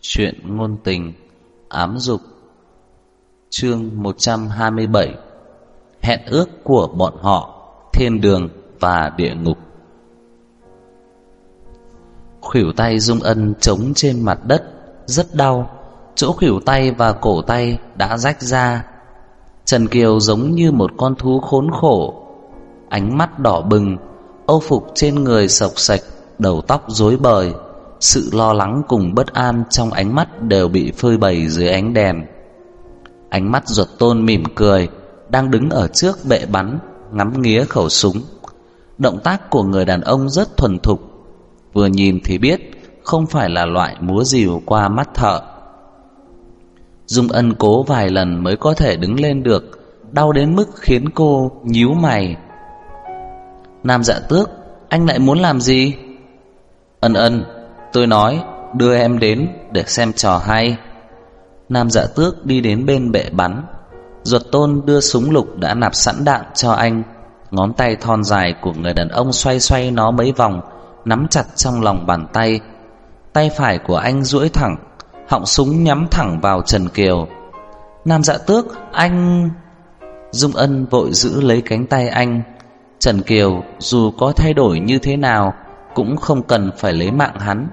Chuyện ngôn tình, Ám dục. Chương 127 Hẹn ước của bọn họ, Thiên đường và địa ngục. Khỉu tay Dung Ân trống trên mặt đất, Rất đau. Chỗ khỉu tay và cổ tay đã rách ra. Trần Kiều giống như một con thú khốn khổ. Ánh mắt đỏ bừng, Âu phục trên người sọc sạch, Đầu tóc rối bời sự lo lắng cùng bất an trong ánh mắt đều bị phơi bày dưới ánh đèn. Ánh mắt ruột tôn mỉm cười, Đang đứng ở trước bệ bắn, Ngắm nghía khẩu súng. Động tác của người đàn ông rất thuần thục. Vừa nhìn thì biết, Không phải là loại múa dìu qua mắt thợ. Dung ân cố vài lần mới có thể đứng lên được, Đau đến mức khiến cô nhíu mày. Nam dạ tước, Anh lại muốn làm gì? Ân ân Tôi nói, đưa em đến để xem trò hay. Nam dạ tước đi đến bên bệ bắn. Ruột tôn đưa súng lục đã nạp sẵn đạn cho anh. Ngón tay thon dài của người đàn ông xoay xoay nó mấy vòng, Nắm chặt trong lòng bàn tay. Tay phải của anh duỗi thẳng, Họng súng nhắm thẳng vào Trần Kiều. Nam dạ tước, Anh! Dung Ân vội giữ lấy cánh tay anh. Trần Kiều dù có thay đổi như thế nào Cũng không cần phải lấy mạng hắn.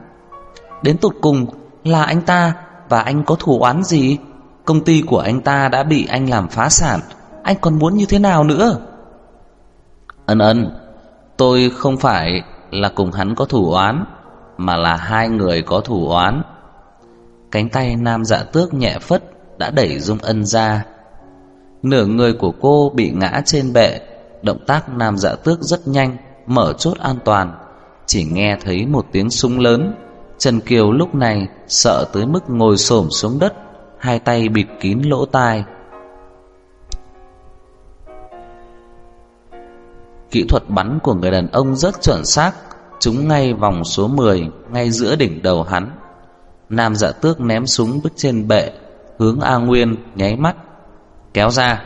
Đến tụt cùng là anh ta Và anh có thù oán gì? Công ty của anh ta đã bị anh làm phá sản. Anh còn muốn như thế nào nữa? Ân ân, Tôi không phải là cùng hắn có thủ oán, Mà là hai người có thủ oán. Cánh tay nam dạ tước nhẹ phất Đã đẩy Dung Ân ra. Nửa người của cô bị ngã trên bệ. Động tác nam dạ tước rất nhanh, Mở chốt an toàn. Chỉ nghe thấy một tiếng súng lớn. Trần Kiều lúc này sợ tới mức ngồi xổm xuống đất, hai tay bịt kín lỗ tai. Kỹ thuật bắn của người đàn ông rất chuẩn xác, trúng ngay vòng số 10, ngay giữa đỉnh đầu hắn. Nam dạ tước ném súng bước trên bệ, hướng A Nguyên nháy mắt, kéo ra.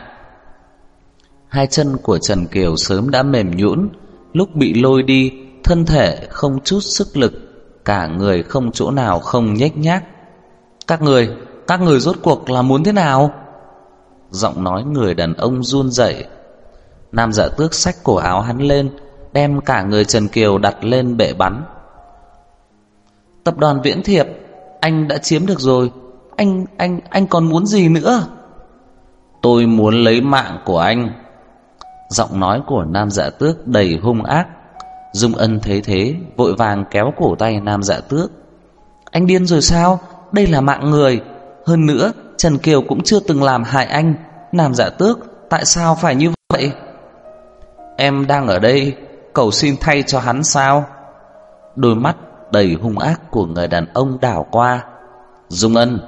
Hai chân của Trần Kiều sớm đã mềm nhũn, lúc bị lôi đi, thân thể không chút sức lực Cả người không chỗ nào không nhếch nhác. Các người Các người rốt cuộc là muốn thế nào? Giọng nói người đàn ông run rẩy. Nam dạ tước xách cổ áo hắn lên Đem cả người Trần Kiều đặt lên bệ bắn. Tập đoàn Viễn Thiệp Anh đã chiếm được rồi. Anh, anh, anh còn muốn gì nữa? Tôi muốn lấy mạng của anh. Giọng nói của Nam dạ tước đầy hung ác. Dung Ân thấy thế, Vội vàng kéo cổ tay Nam Dạ Tước. Anh điên rồi sao? Đây là mạng người. Hơn nữa, Trần Kiều cũng chưa từng làm hại anh. Nam Dạ Tước, Tại sao phải như vậy? Em đang ở đây, Cầu xin thay cho hắn sao? Đôi mắt đầy hung ác của người đàn ông đảo qua. Dung Ân,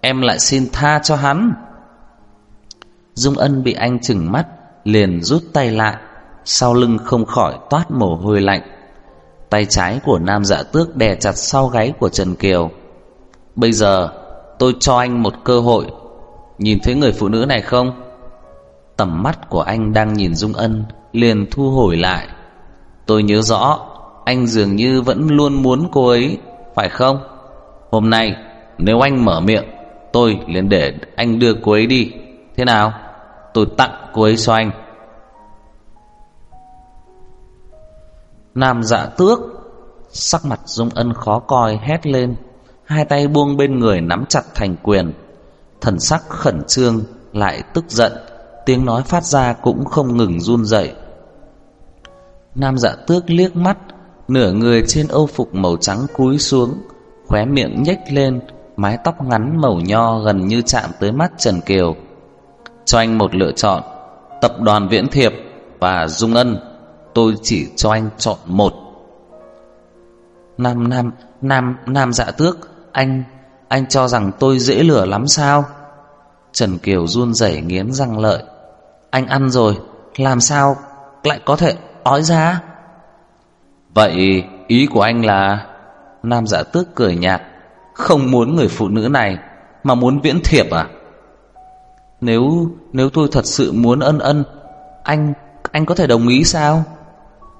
Em lại xin tha cho hắn. Dung Ân bị anh chừng mắt, Liền rút tay lại sau lưng không khỏi toát mồ hôi lạnh. Tay trái của nam dạ tước đè chặt sau gáy của Trần Kiều. Bây giờ tôi cho anh một cơ hội. Nhìn thấy người phụ nữ này không? Tầm mắt của anh đang nhìn Dung Ân liền thu hồi lại. Tôi nhớ rõ, anh dường như vẫn luôn muốn cô ấy, phải không? Hôm nay, nếu anh mở miệng, tôi liền để anh đưa cô ấy đi. Thế nào? Tôi tặng cô ấy cho anh. Nam dạ tước. Sắc mặt Dung Ân khó coi hét lên, Hai tay buông bên người nắm chặt thành quyền. Thần sắc khẩn trương, Lại tức giận, Tiếng nói phát ra cũng không ngừng run rẩy. Nam dạ tước liếc mắt, Nửa người trên âu phục màu trắng cúi xuống, Khóe miệng nhếch lên, Mái tóc ngắn màu nho gần như chạm tới mắt Trần Kiều. Cho anh một lựa chọn, Tập đoàn Viễn Thiệp và Dung Ân. Tôi chỉ cho anh chọn một. Nam Nam Nam Nam dạ tước, Anh Anh cho rằng tôi dễ lửa lắm sao? Trần Kiều run rẩy nghiến răng lợi. Anh ăn rồi, Làm sao lại có thể ói ra? Vậy ý của anh là? Nam dạ tước cười nhạt. Không muốn người phụ nữ này Mà muốn viễn thiệp à? Nếu Nếu tôi thật sự muốn ân ân, Anh Anh có thể đồng ý sao?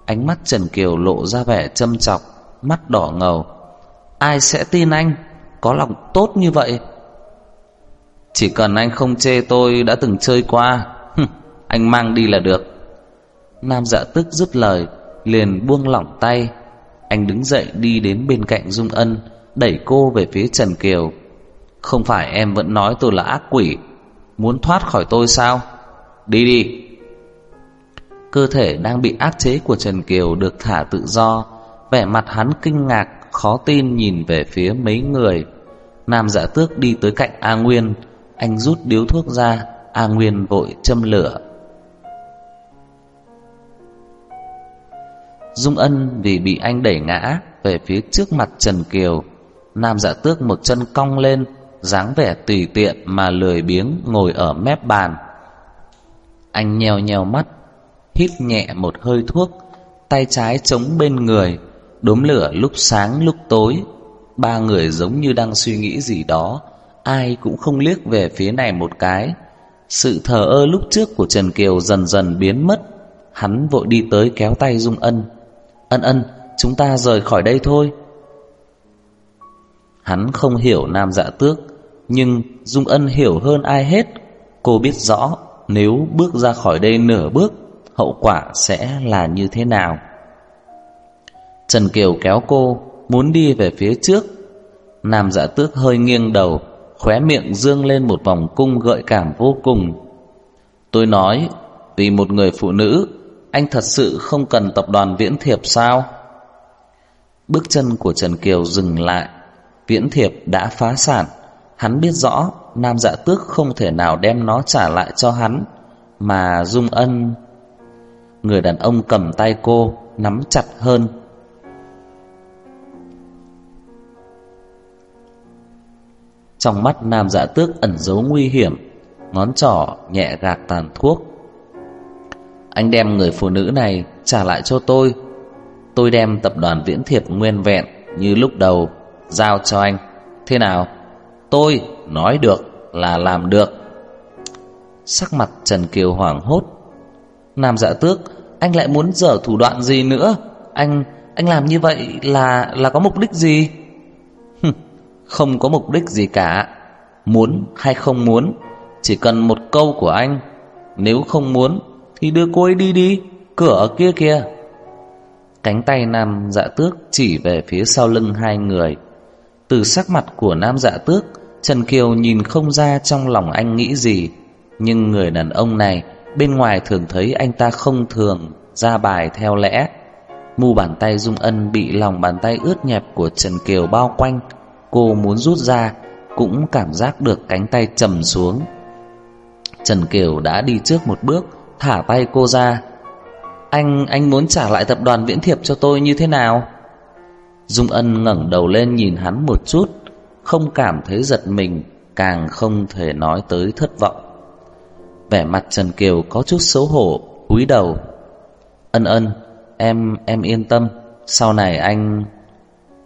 Ánh mắt Trần Kiều lộ ra vẻ châm chọc Mắt đỏ ngầu. Ai sẽ tin anh? Có lòng tốt như vậy. Chỉ cần anh không chê tôi đã từng chơi qua Anh mang đi là được. Nam dạ tức dứt lời, Liền buông lỏng tay. Anh đứng dậy đi đến bên cạnh Dung Ân, Đẩy cô về phía Trần Kiều. Không phải em vẫn nói tôi là ác quỷ, Muốn thoát khỏi tôi sao? Đi đi. Cơ thể đang bị áp chế của Trần Kiều được thả tự do. Vẻ mặt hắn kinh ngạc, Khó tin nhìn về phía mấy người. Nam Dạ tước đi tới cạnh A Nguyên. Anh rút điếu thuốc ra, A Nguyên vội châm lửa. Dung Ân vì bị anh đẩy ngã Về phía trước mặt Trần Kiều. Nam Dạ tước một chân cong lên, dáng vẻ tùy tiện mà lười biếng ngồi ở mép bàn. Anh nheo nheo mắt Hít nhẹ một hơi thuốc, Tay trái chống bên người, Đốm lửa lúc sáng lúc tối. Ba người giống như đang suy nghĩ gì đó, Ai cũng không liếc về phía này một cái. Sự thờ ơ lúc trước của Trần Kiều dần dần biến mất. Hắn vội đi tới kéo tay Dung Ân. Ân ân, Chúng ta rời khỏi đây thôi. Hắn không hiểu Nam Dạ Tước, Nhưng Dung Ân hiểu hơn ai hết. Cô biết rõ, Nếu bước ra khỏi đây nửa bước Hậu quả sẽ là như thế nào? Trần Kiều kéo cô Muốn đi về phía trước. Nam Dạ Tước hơi nghiêng đầu, Khóe miệng dương lên một vòng cung gợi cảm vô cùng. Tôi nói, Vì một người phụ nữ, Anh thật sự không cần tập đoàn viễn thiệp sao? Bước chân của Trần Kiều dừng lại. Viễn thiệp đã phá sản. Hắn biết rõ Nam dạ tước không thể nào đem nó trả lại cho hắn, Mà Dung Ân Người đàn ông cầm tay cô, Nắm chặt hơn. Trong mắt nam dạ tước ẩn giấu nguy hiểm, Ngón trỏ nhẹ gạt tàn thuốc. Anh đem người phụ nữ này trả lại cho tôi. Tôi đem tập đoàn viễn thiệp nguyên vẹn Như lúc đầu Giao cho anh. Thế nào? Tôi nói được là làm được. Sắc mặt Trần Kiều hoảng hốt Nam dạ tước, Anh lại muốn dở thủ đoạn gì nữa? Anh anh làm như vậy là là có mục đích gì? Không có mục đích gì cả. Muốn hay không muốn, Chỉ cần một câu của anh. Nếu không muốn, Thì đưa cô ấy đi đi, Cửa ở kia kia. Cánh tay nam dạ tước chỉ về phía sau lưng hai người. Từ sắc mặt của nam dạ tước, Trần Kiều nhìn không ra trong lòng anh nghĩ gì. Nhưng người đàn ông này Bên ngoài thường thấy anh ta không thường Ra bài theo lẽ. Mu bàn tay Dung Ân bị lòng bàn tay ướt nhẹp của Trần Kiều bao quanh. Cô muốn rút ra Cũng cảm giác được cánh tay trầm xuống. Trần Kiều đã đi trước một bước Thả tay cô ra. Anh, anh muốn trả lại tập đoàn viễn thiệp cho tôi như thế nào? Dung Ân ngẩng đầu lên nhìn hắn một chút Không cảm thấy giật mình Càng không thể nói tới thất vọng. Vẻ mặt Trần Kiều có chút xấu hổ cúi đầu. Ân ân Em, em yên tâm. Sau này anh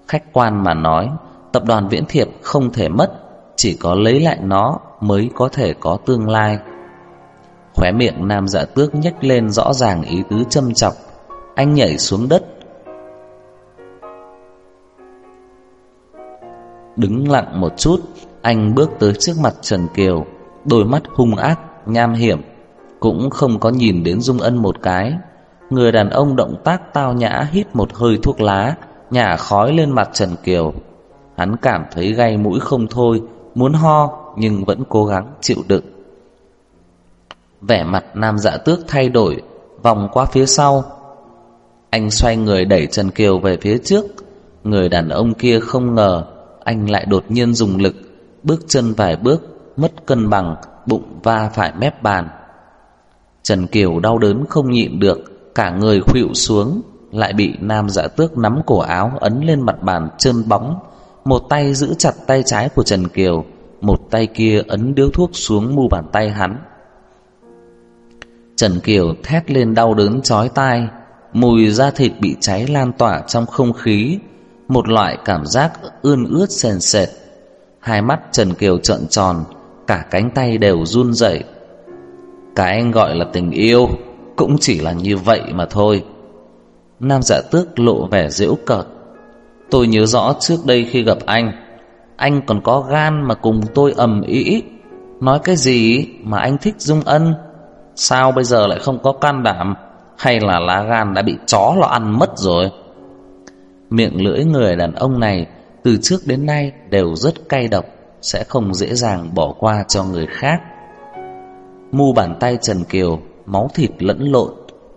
Khách quan mà nói Tập đoàn Viễn Thiệp không thể mất Chỉ có lấy lại nó Mới có thể có tương lai. Khóe miệng nam dạ tước nhếch lên rõ ràng ý tứ châm chọc Anh nhảy xuống đất. Đứng lặng một chút Anh bước tới trước mặt Trần Kiều Đôi mắt hung ác, nham hiểm, Cũng không có nhìn đến Dung Ân một cái. Người đàn ông động tác tao nhã hít một hơi thuốc lá, Nhả khói lên mặt Trần Kiều. Hắn cảm thấy gay mũi không thôi, Muốn ho, nhưng vẫn cố gắng chịu đựng. Vẻ mặt nam dạ tước thay đổi, Vòng qua phía sau. Anh xoay người đẩy Trần Kiều về phía trước. Người đàn ông kia không ngờ, Anh lại đột nhiên dùng lực, Bước chân vài bước Mất cân bằng, Bụng va phải mép bàn. Trần Kiều đau đớn không nhịn được, Cả người khuỵu xuống, Lại bị nam dạ tước nắm cổ áo Ấn lên mặt bàn trơn bóng. Một tay giữ chặt tay trái của Trần Kiều, Một tay kia ấn điếu thuốc xuống mu bàn tay hắn. Trần Kiều thét lên đau đớn chói tai, Mùi da thịt bị cháy lan tỏa trong không khí, Một loại cảm giác ươn ướt sền sệt. Hai mắt Trần Kiều trợn tròn Cả cánh tay đều run rẩy. Cái anh gọi là tình yêu Cũng chỉ là như vậy mà thôi. Nam dạ tước lộ vẻ giễu cợt. Tôi nhớ rõ trước đây khi gặp anh Anh còn có gan mà cùng tôi ầm ĩ. Nói cái gì mà anh thích Dung Ân? Sao bây giờ lại không có can đảm? Hay là lá gan đã bị chó lo ăn mất rồi? Miệng lưỡi người đàn ông này Từ trước đến nay đều rất cay độc. Sẽ không dễ dàng bỏ qua cho người khác. Mu bàn tay Trần Kiều Máu thịt lẫn lộn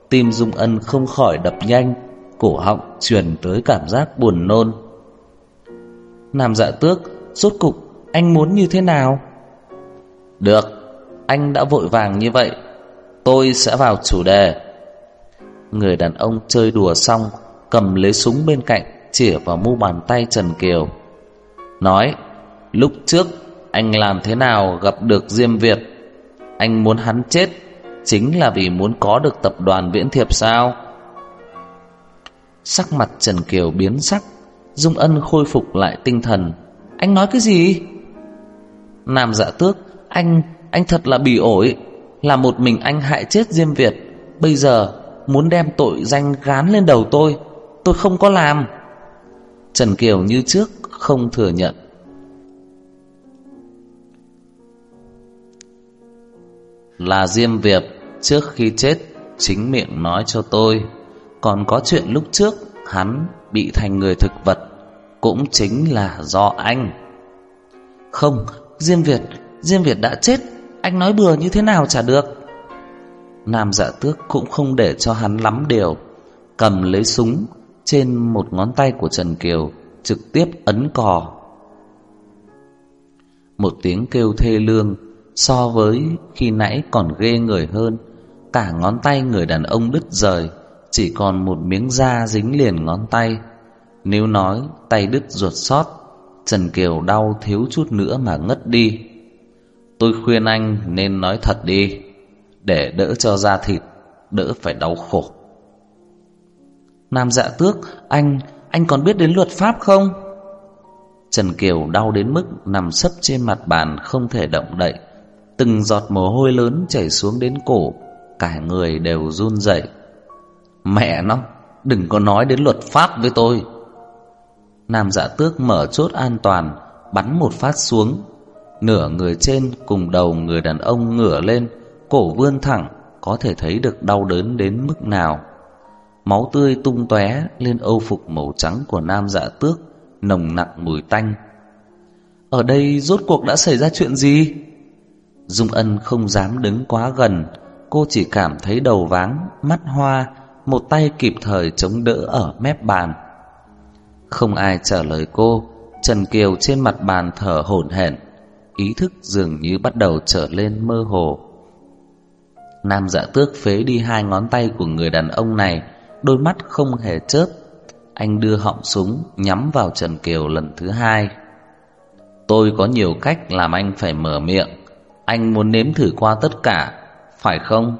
Tim Dung Ân không khỏi đập nhanh Cổ họng truyền tới cảm giác buồn nôn. Nam dạ tước Rốt cục anh muốn như thế nào? Được Anh đã vội vàng như vậy Tôi sẽ vào chủ đề. Người đàn ông chơi đùa xong Cầm lấy súng bên cạnh Chỉa vào mu bàn tay Trần Kiều. Nói Lúc trước anh làm thế nào gặp được Diêm Việt? Anh muốn hắn chết Chính là vì muốn có được tập đoàn viễn thiệp sao? Sắc mặt Trần Kiều biến sắc Dung Ân khôi phục lại tinh thần. Anh nói cái gì? Nam dạ tước Anh, anh thật là bỉ ổi. Là một mình anh hại chết Diêm Việt. Bây giờ muốn đem tội danh gán lên đầu tôi Tôi không có làm. Trần Kiều như trước không thừa nhận. Là Diêm Việt trước khi chết chính miệng nói cho tôi. Còn có chuyện lúc trước hắn bị thành người thực vật Cũng chính là do anh. Không, Diêm Việt, Diêm Việt đã chết. Anh nói bừa như thế nào chả được. Nam dạ tước cũng không để cho hắn lắm điều. Cầm lấy súng Trên một ngón tay của Trần Kiều Trực tiếp ấn cò. Một tiếng kêu thê lương So với khi nãy còn ghê người hơn. Cả ngón tay người đàn ông đứt rời Chỉ còn một miếng da dính liền ngón tay. Nếu nói tay đứt ruột sót Trần Kiều đau thiếu chút nữa mà ngất đi. Tôi khuyên anh nên nói thật đi Để đỡ cho da thịt Đỡ phải đau khổ. Nam dạ tước Anh, anh còn biết đến luật pháp không? Trần Kiều đau đến mức nằm sấp trên mặt bàn không thể động đậy. Từng giọt mồ hôi lớn chảy xuống đến cổ, Cả người đều run rẩy. Mẹ nó, Đừng có nói đến luật pháp với tôi Nam dạ tước mở chốt an toàn, Bắn một phát xuống Nửa người trên cùng đầu người đàn ông ngửa lên, Cổ vươn thẳng, Có thể thấy được đau đớn đến mức nào Máu tươi tung tóe lên âu phục màu trắng của nam dạ tước, Nồng nặng mùi tanh Ở đây rốt cuộc đã xảy ra chuyện gì? Dung Ân không dám đứng quá gần. Cô chỉ cảm thấy đầu váng, mắt hoa Một tay kịp thời chống đỡ ở mép bàn. Không ai trả lời cô. Trần Kiều trên mặt bàn thở hổn hển. Ý thức dường như bắt đầu trở lên mơ hồ. Nam dạ tước phế đi hai ngón tay của người đàn ông này. Đôi mắt không hề chớp. Anh đưa họng súng nhắm vào Trần Kiều lần thứ hai. Tôi có nhiều cách làm anh phải mở miệng. Anh muốn nếm thử qua tất cả Phải không?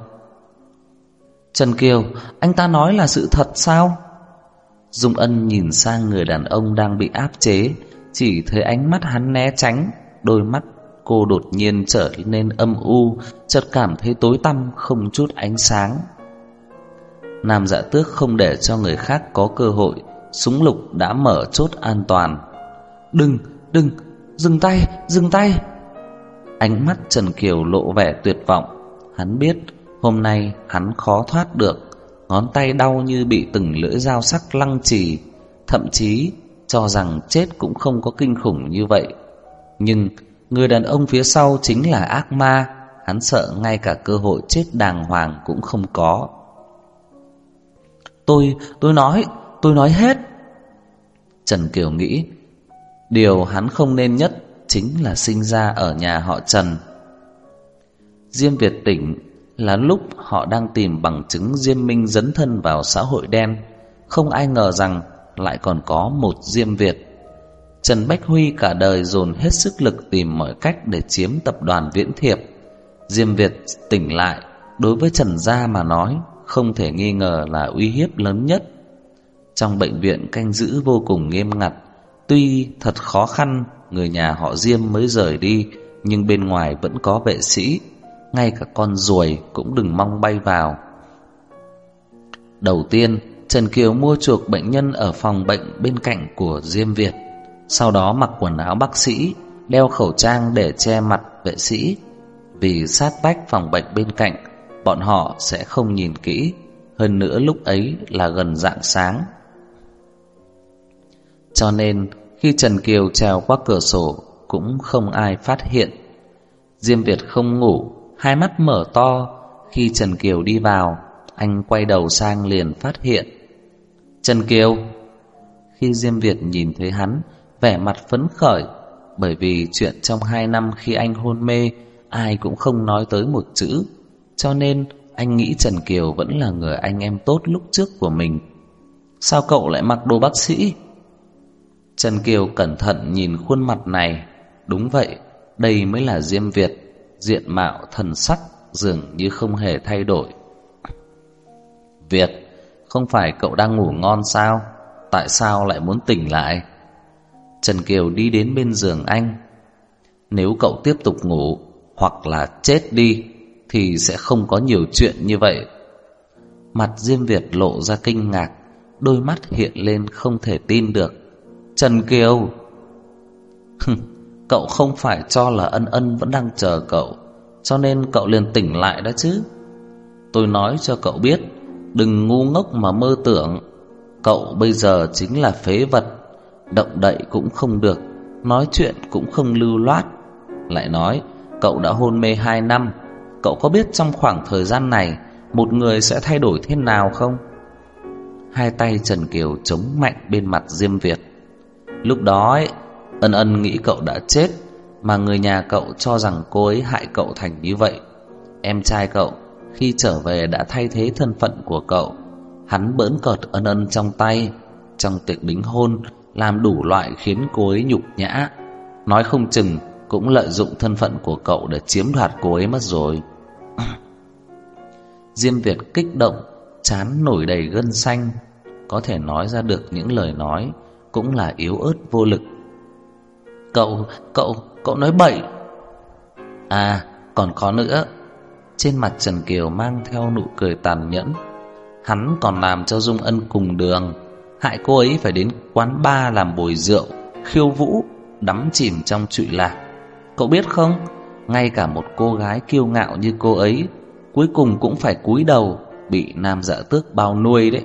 Trần Kiều Anh ta nói là sự thật sao? Dung Ân nhìn sang người đàn ông đang bị áp chế Chỉ thấy ánh mắt hắn né tránh Đôi mắt cô đột nhiên trở nên âm u Chợt cảm thấy tối tăm không chút ánh sáng Nam dạ tước không để cho người khác có cơ hội Súng lục đã mở chốt an toàn Đừng, đừng, dừng tay, dừng tay Ánh mắt Trần Kiều lộ vẻ tuyệt vọng. Hắn biết hôm nay hắn khó thoát được. Ngón tay đau như bị từng lưỡi dao sắc lăng trì Thậm chí cho rằng chết cũng không có kinh khủng như vậy. Nhưng người đàn ông phía sau chính là ác ma Hắn sợ ngay cả cơ hội chết đàng hoàng cũng không có. Tôi, tôi nói, tôi nói hết. Trần Kiều nghĩ Điều hắn không nên nhất Chính là sinh ra ở nhà họ Trần Diêm Việt tỉnh Là lúc họ đang tìm bằng chứng Diêm Minh dấn thân vào xã hội đen Không ai ngờ rằng Lại còn có một Diêm Việt Trần Bách Huy cả đời dồn hết sức lực tìm mọi cách để chiếm tập đoàn Viễn Thiệp. Diêm Việt tỉnh lại, đối với Trần Gia mà nói, không thể nghi ngờ là uy hiếp lớn nhất. Trong bệnh viện canh giữ vô cùng nghiêm ngặt, tuy thật khó khăn, người nhà họ Diêm mới rời đi, nhưng bên ngoài vẫn có vệ sĩ, ngay cả con ruồi cũng đừng mong bay vào. Đầu tiên, Trần Kiều mua chuộc bệnh nhân ở phòng bệnh bên cạnh của Diêm Việt. Sau đó mặc quần áo bác sĩ Đeo khẩu trang để che mặt vệ sĩ Vì sát vách phòng bệnh bên cạnh Bọn họ sẽ không nhìn kỹ Hơn nữa lúc ấy là gần rạng sáng Cho nên khi Trần Kiều trèo qua cửa sổ, Cũng không ai phát hiện. Diêm Việt không ngủ, Hai mắt mở to. Khi Trần Kiều đi vào, Anh quay đầu sang liền phát hiện. Trần Kiều! Khi Diêm Việt nhìn thấy hắn, Vẻ mặt phấn khởi, Bởi vì chuyện trong hai năm khi anh hôn mê, Ai cũng không nói tới một chữ. Cho nên, anh nghĩ Trần Kiều vẫn là người anh em tốt lúc trước của mình. Sao cậu lại mặc đồ bác sĩ? Trần Kiều cẩn thận nhìn khuôn mặt này. Đúng vậy, Đây mới là Diêm Việt, Diện mạo thần sắc Dường như không hề thay đổi. Việt, Không phải cậu đang ngủ ngon sao? Tại sao lại muốn tỉnh lại? Trần Kiều đi đến bên giường anh. Nếu cậu tiếp tục ngủ Hoặc là chết đi, Thì sẽ không có nhiều chuyện như vậy. Mặt Diêm Việt lộ ra kinh ngạc, Đôi mắt hiện lên không thể tin được. Trần Kiều. Cậu không phải cho là ân ân vẫn đang chờ cậu, Cho nên cậu liền tỉnh lại đó chứ. Tôi nói cho cậu biết, Đừng ngu ngốc mà mơ tưởng. Cậu bây giờ chính là phế vật, Động đậy cũng không được, Nói chuyện cũng không lưu loát. Lại nói, Cậu đã hôn mê 2 năm, Cậu có biết trong khoảng thời gian này, Một người sẽ thay đổi thế nào không? Hai tay Trần Kiều chống mạnh bên mặt Diêm Việt. Lúc đó ấy, Ân ân nghĩ cậu đã chết Mà người nhà cậu cho rằng cô ấy hại cậu thành như vậy. Em trai cậu Khi trở về đã thay thế thân phận của cậu. Hắn bỡn cợt ân ân trong tay Trong tiệc đính hôn Làm đủ loại khiến cô ấy nhục nhã. Nói không chừng Cũng lợi dụng thân phận của cậu Để chiếm đoạt cô ấy mất rồi. Diêm Việt kích động Chán nổi đầy gân xanh. Có thể nói ra được những lời nói cũng là yếu ớt vô lực. Cậu, cậu, cậu nói bậy. À, còn có nữa. Trên mặt Trần Kiều mang theo nụ cười tàn nhẫn. Hắn còn làm cho Dung Ân cùng đường. Hại cô ấy phải đến quán bar làm bồi rượu Khiêu vũ Đắm chìm trong trụy lạc. Cậu biết không? Ngay cả một cô gái kiêu ngạo như cô ấy Cuối cùng cũng phải cúi đầu Bị nam dạ tước bao nuôi đấy.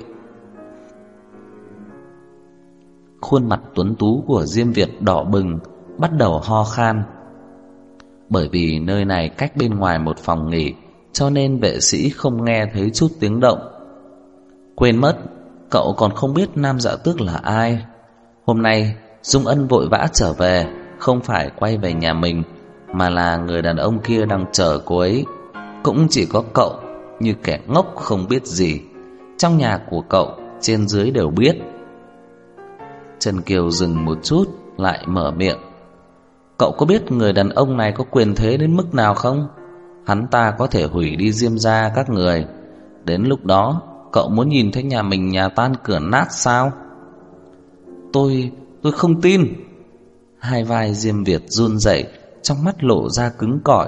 Khuôn mặt tuấn tú của Diêm Việt đỏ bừng, Bắt đầu ho khan. Bởi vì nơi này cách bên ngoài một phòng nghỉ, Cho nên vệ sĩ không nghe thấy chút tiếng động. Quên mất, Cậu còn không biết nam dạ tước là ai. Hôm nay, Dung Ân vội vã trở về, Không phải quay về nhà mình, Mà là người đàn ông kia đang chờ cô ấy. Cũng chỉ có cậu, Như kẻ ngốc không biết gì. Trong nhà của cậu, Trên dưới đều biết. Trần Kiều dừng một chút Lại mở miệng Cậu có biết người đàn ông này có quyền thế đến mức nào không? Hắn ta có thể hủy đi diêm gia các người Đến lúc đó Cậu muốn nhìn thấy nhà mình nhà tan cửa nát sao? Tôi, tôi không tin Hai vai Diêm Việt run rẩy Trong mắt lộ ra cứng cỏi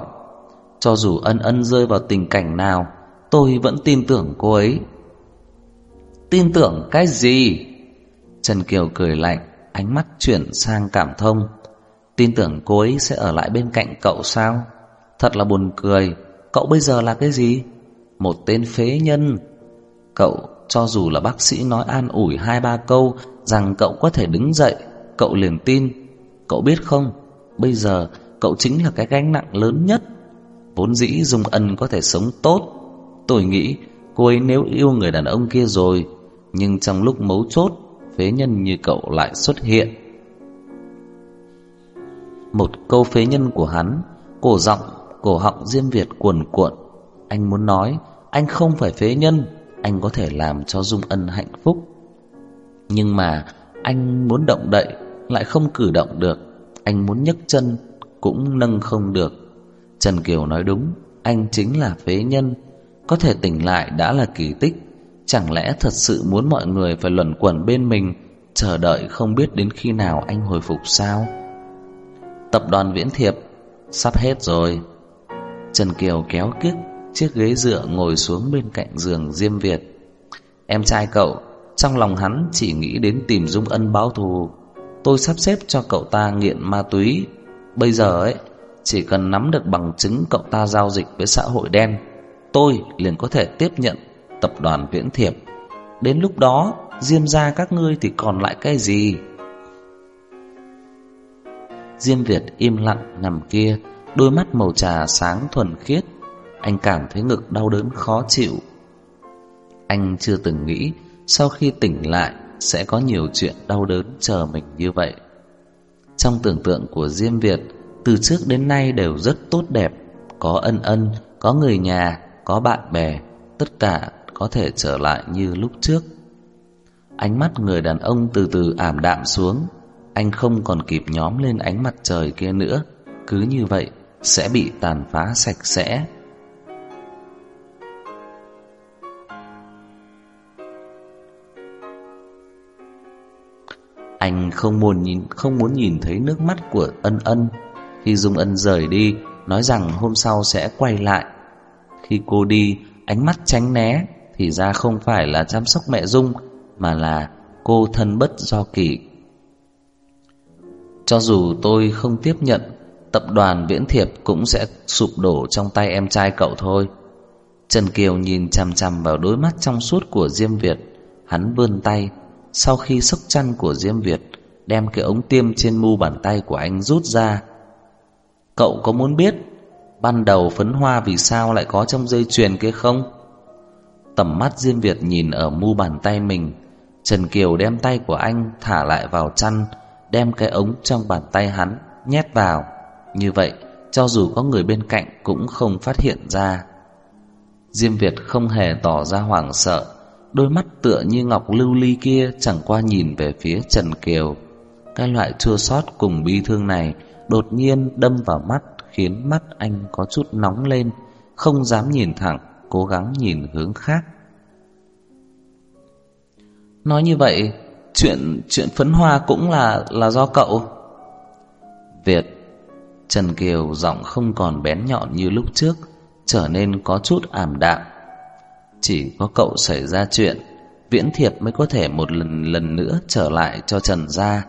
Cho dù ân ân rơi vào tình cảnh nào Tôi vẫn tin tưởng cô ấy Tin tưởng cái gì? Trần Kiều cười lạnh, Ánh mắt chuyển sang cảm thông. Tin tưởng cô ấy sẽ ở lại bên cạnh cậu sao? Thật là buồn cười. Cậu bây giờ là cái gì? Một tên phế nhân. Cậu, cho dù là bác sĩ nói an ủi hai ba câu Rằng cậu có thể đứng dậy, Cậu liền tin. Cậu biết không? Bây giờ, cậu chính là cái gánh nặng lớn nhất. Vốn dĩ Dung Ân có thể sống tốt. Tôi nghĩ cô ấy nếu yêu người đàn ông kia rồi, Nhưng trong lúc mấu chốt Phế nhân như cậu lại xuất hiện. Một câu phế nhân của hắn Cổ giọng, cổ họng Diêm Việt cuồn cuộn. Anh muốn nói Anh không phải phế nhân Anh có thể làm cho Dung Ân hạnh phúc. Nhưng mà Anh muốn động đậy Lại không cử động được. Anh muốn nhấc chân Cũng nâng không được. Trần Kiều nói đúng Anh chính là phế nhân Có thể tỉnh lại đã là kỳ tích. Chẳng lẽ thật sự muốn mọi người phải luẩn quẩn bên mình, Chờ đợi không biết đến khi nào anh hồi phục sao? Tập đoàn Viễn Thiệp, Sắp hết rồi. Trần Kiều kéo kiếc Chiếc ghế dựa ngồi xuống bên cạnh giường Diêm Việt. Em trai cậu, Trong lòng hắn chỉ nghĩ đến tìm Dung Ân báo thù. Tôi sắp xếp cho cậu ta nghiện ma túy. Bây giờ ấy, Chỉ cần nắm được bằng chứng cậu ta giao dịch với xã hội đen, Tôi liền có thể tiếp nhận tập đoàn viễn thiệp. Đến lúc đó, Diêm ra các ngươi thì còn lại cái gì? Diêm Việt im lặng nằm kia, Đôi mắt màu trà sáng thuần khiết. Anh cảm thấy ngực đau đớn khó chịu. Anh chưa từng nghĩ Sau khi tỉnh lại Sẽ có nhiều chuyện đau đớn chờ mình như vậy. Trong tưởng tượng của Diêm Việt, Từ trước đến nay đều rất tốt đẹp. Có ân ân, Có người nhà, Có bạn bè, Tất cả có thể trở lại như lúc trước. Ánh mắt người đàn ông từ từ ảm đạm xuống. Anh không còn kịp nhóm lên ánh mặt trời kia nữa. Cứ như vậy sẽ bị tàn phá sạch sẽ. Anh không muốn nhìn không muốn nhìn thấy nước mắt của Ân Ân. Khi Dung Ân rời đi, nói rằng hôm sau sẽ quay lại. Khi cô đi, ánh mắt tránh né thì ra không phải là chăm sóc mẹ Dung mà là cô thân bất do kỳ. Cho dù tôi không tiếp nhận, tập đoàn Viễn Thiệp cũng sẽ sụp đổ trong tay em trai cậu thôi. Trần Kiều nhìn chằm chằm vào đôi mắt trong suốt của Diêm Việt, hắn vươn tay, sau khi sốc chăn của Diêm Việt, đem cái ống tiêm trên mu bàn tay của anh rút ra. Cậu có muốn biết ban đầu phấn hoa vì sao lại có trong dây chuyền kia không? Tầm mắt Diêm Việt nhìn ở mu bàn tay mình, Trần Kiều đem tay của anh thả lại vào chăn, đem cái ống trong bàn tay hắn nhét vào. Như vậy, cho dù có người bên cạnh cũng không phát hiện ra. Diêm Việt không hề tỏ ra hoảng sợ, đôi mắt tựa như ngọc lưu ly kia chẳng qua nhìn về phía Trần Kiều. Cái loại chua xót cùng bi thương này đột nhiên đâm vào mắt khiến mắt anh có chút nóng lên, không dám nhìn thẳng, cố gắng nhìn hướng khác. Nói như vậy, chuyện chuyện phấn hoa cũng là là do cậu. Việt Trần Kiều giọng không còn bén nhọn như lúc trước, trở nên có chút ảm đạm. Chỉ có cậu xảy ra chuyện, Viễn Thiệp mới có thể một lần lần nữa trở lại cho Trần gia.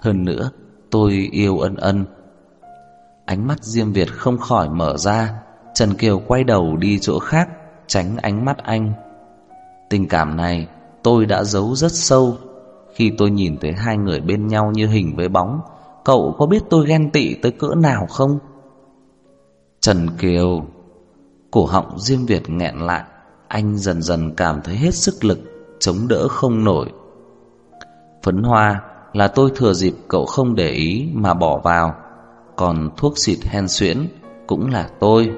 Hơn nữa, tôi yêu ân ân. Ánh mắt Diêm Việt không khỏi mở ra, Trần Kiều quay đầu đi chỗ khác, tránh ánh mắt anh. Tình cảm này tôi đã giấu rất sâu. Khi tôi nhìn thấy hai người bên nhau như hình với bóng, cậu có biết tôi ghen tị tới cỡ nào không? Trần Kiều Cổ họng Diêm Việt nghẹn lại Anh dần dần cảm thấy hết sức lực Chống đỡ không nổi Phấn hoa là tôi thừa dịp cậu không để ý mà bỏ vào Còn thuốc xịt hen xuyễn cũng là tôi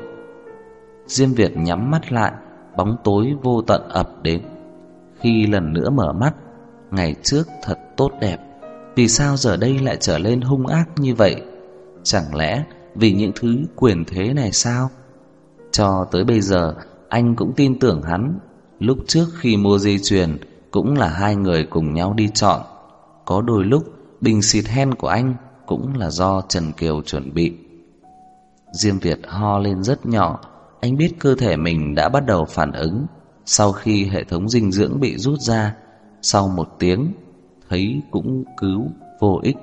Diêm Việt nhắm mắt lại, Bóng tối vô tận ập đến. Khi lần nữa mở mắt, Ngày trước thật tốt đẹp. Vì sao giờ đây lại trở lên hung ác như vậy? Chẳng lẽ vì những thứ quyền thế này sao? Cho tới bây giờ, Anh cũng tin tưởng hắn. Lúc trước khi mua dây chuyền, Cũng là hai người cùng nhau đi chọn. Có đôi lúc, Bình xịt hen của anh Cũng là do Trần Kiều chuẩn bị. Diêm Việt ho lên rất nhỏ anh biết cơ thể mình đã bắt đầu phản ứng Sau khi hệ thống dinh dưỡng bị rút ra. Sau một tiếng, Thấy cũng cứu vô ích.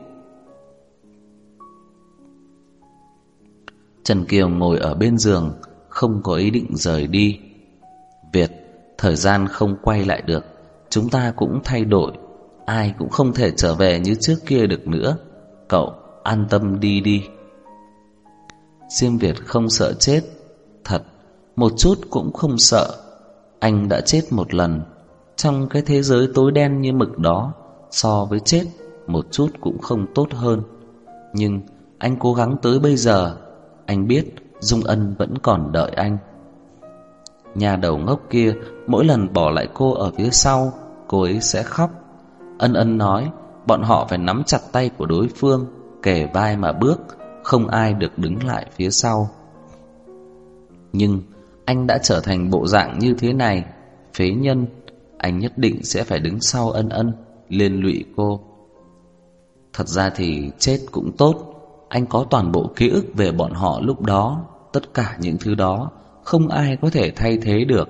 Trần Kiều ngồi ở bên giường, Không có ý định rời đi. Việt Thời gian không quay lại được, Chúng ta cũng thay đổi. Ai cũng không thể trở về như trước kia được nữa. Cậu an tâm đi đi. Diêm Việt không sợ chết. Thật. Một chút cũng không sợ. Anh đã chết một lần. Trong cái thế giới tối đen như mực đó, So với chết, Một chút cũng không tốt hơn. Nhưng anh cố gắng tới bây giờ. Anh biết Dung Ân vẫn còn đợi anh. Nhà đầu ngốc kia, Mỗi lần bỏ lại cô ở phía sau, Cô ấy sẽ khóc. Ân ân nói, Bọn họ phải nắm chặt tay của đối phương, Kề vai mà bước, Không ai được đứng lại phía sau. Nhưng Anh đã trở thành bộ dạng như thế này. Phế nhân, Anh nhất định sẽ phải đứng sau ân ân, Liên lụy cô. Thật ra thì chết cũng tốt. Anh có toàn bộ ký ức về bọn họ lúc đó, Tất cả những thứ đó, Không ai có thể thay thế được.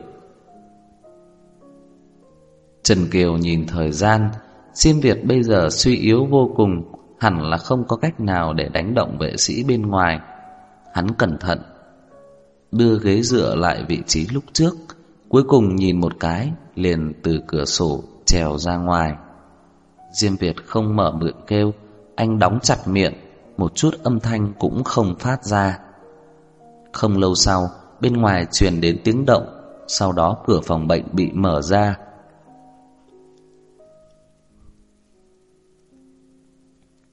Trần Kiều nhìn thời gian Diêm Việt bây giờ suy yếu vô cùng, hẳn là không có cách nào để đánh động vệ sĩ bên ngoài. Hắn cẩn thận đưa ghế dựa lại vị trí lúc trước, cuối cùng nhìn một cái liền từ cửa sổ trèo ra ngoài. Diêm Việt không mở miệng kêu, anh đóng chặt miệng, một chút âm thanh cũng không phát ra. Không lâu sau, bên ngoài truyền đến tiếng động, sau đó cửa phòng bệnh bị mở ra.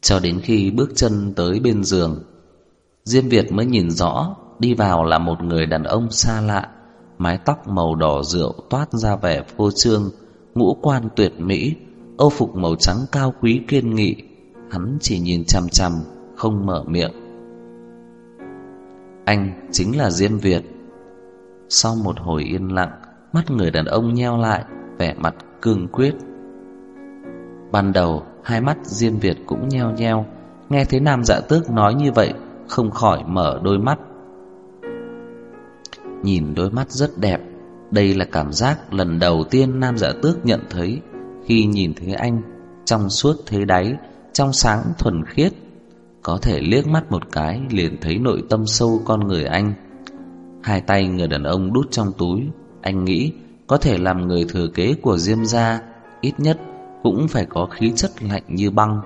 Cho đến khi bước chân tới bên giường, Diêm Việt mới nhìn rõ đi vào là một người đàn ông xa lạ, mái tóc màu đỏ rượu toát ra vẻ phô trương, ngũ quan tuyệt mỹ, âu phục màu trắng cao quý kiên nghị, hắn chỉ nhìn chằm chằm, không mở miệng. Anh chính là Diêm Việt. Sau một hồi yên lặng, mắt người đàn ông nheo lại, vẻ mặt cương quyết. Ban đầu, hai mắt Diêm Việt cũng nheo nheo, nghe thấy nam dạ tước nói như vậy, không khỏi mở đôi mắt. Nhìn đôi mắt rất đẹp, đây là cảm giác lần đầu tiên nam dạ tước nhận thấy khi nhìn thấy anh trong suốt thế đáy, trong sáng thuần khiết, có thể liếc mắt một cái liền thấy nội tâm sâu con người anh. Hai tay người đàn ông đút trong túi, anh nghĩ có thể làm người thừa kế của Diêm gia, ít nhất cũng phải có khí chất lạnh như băng.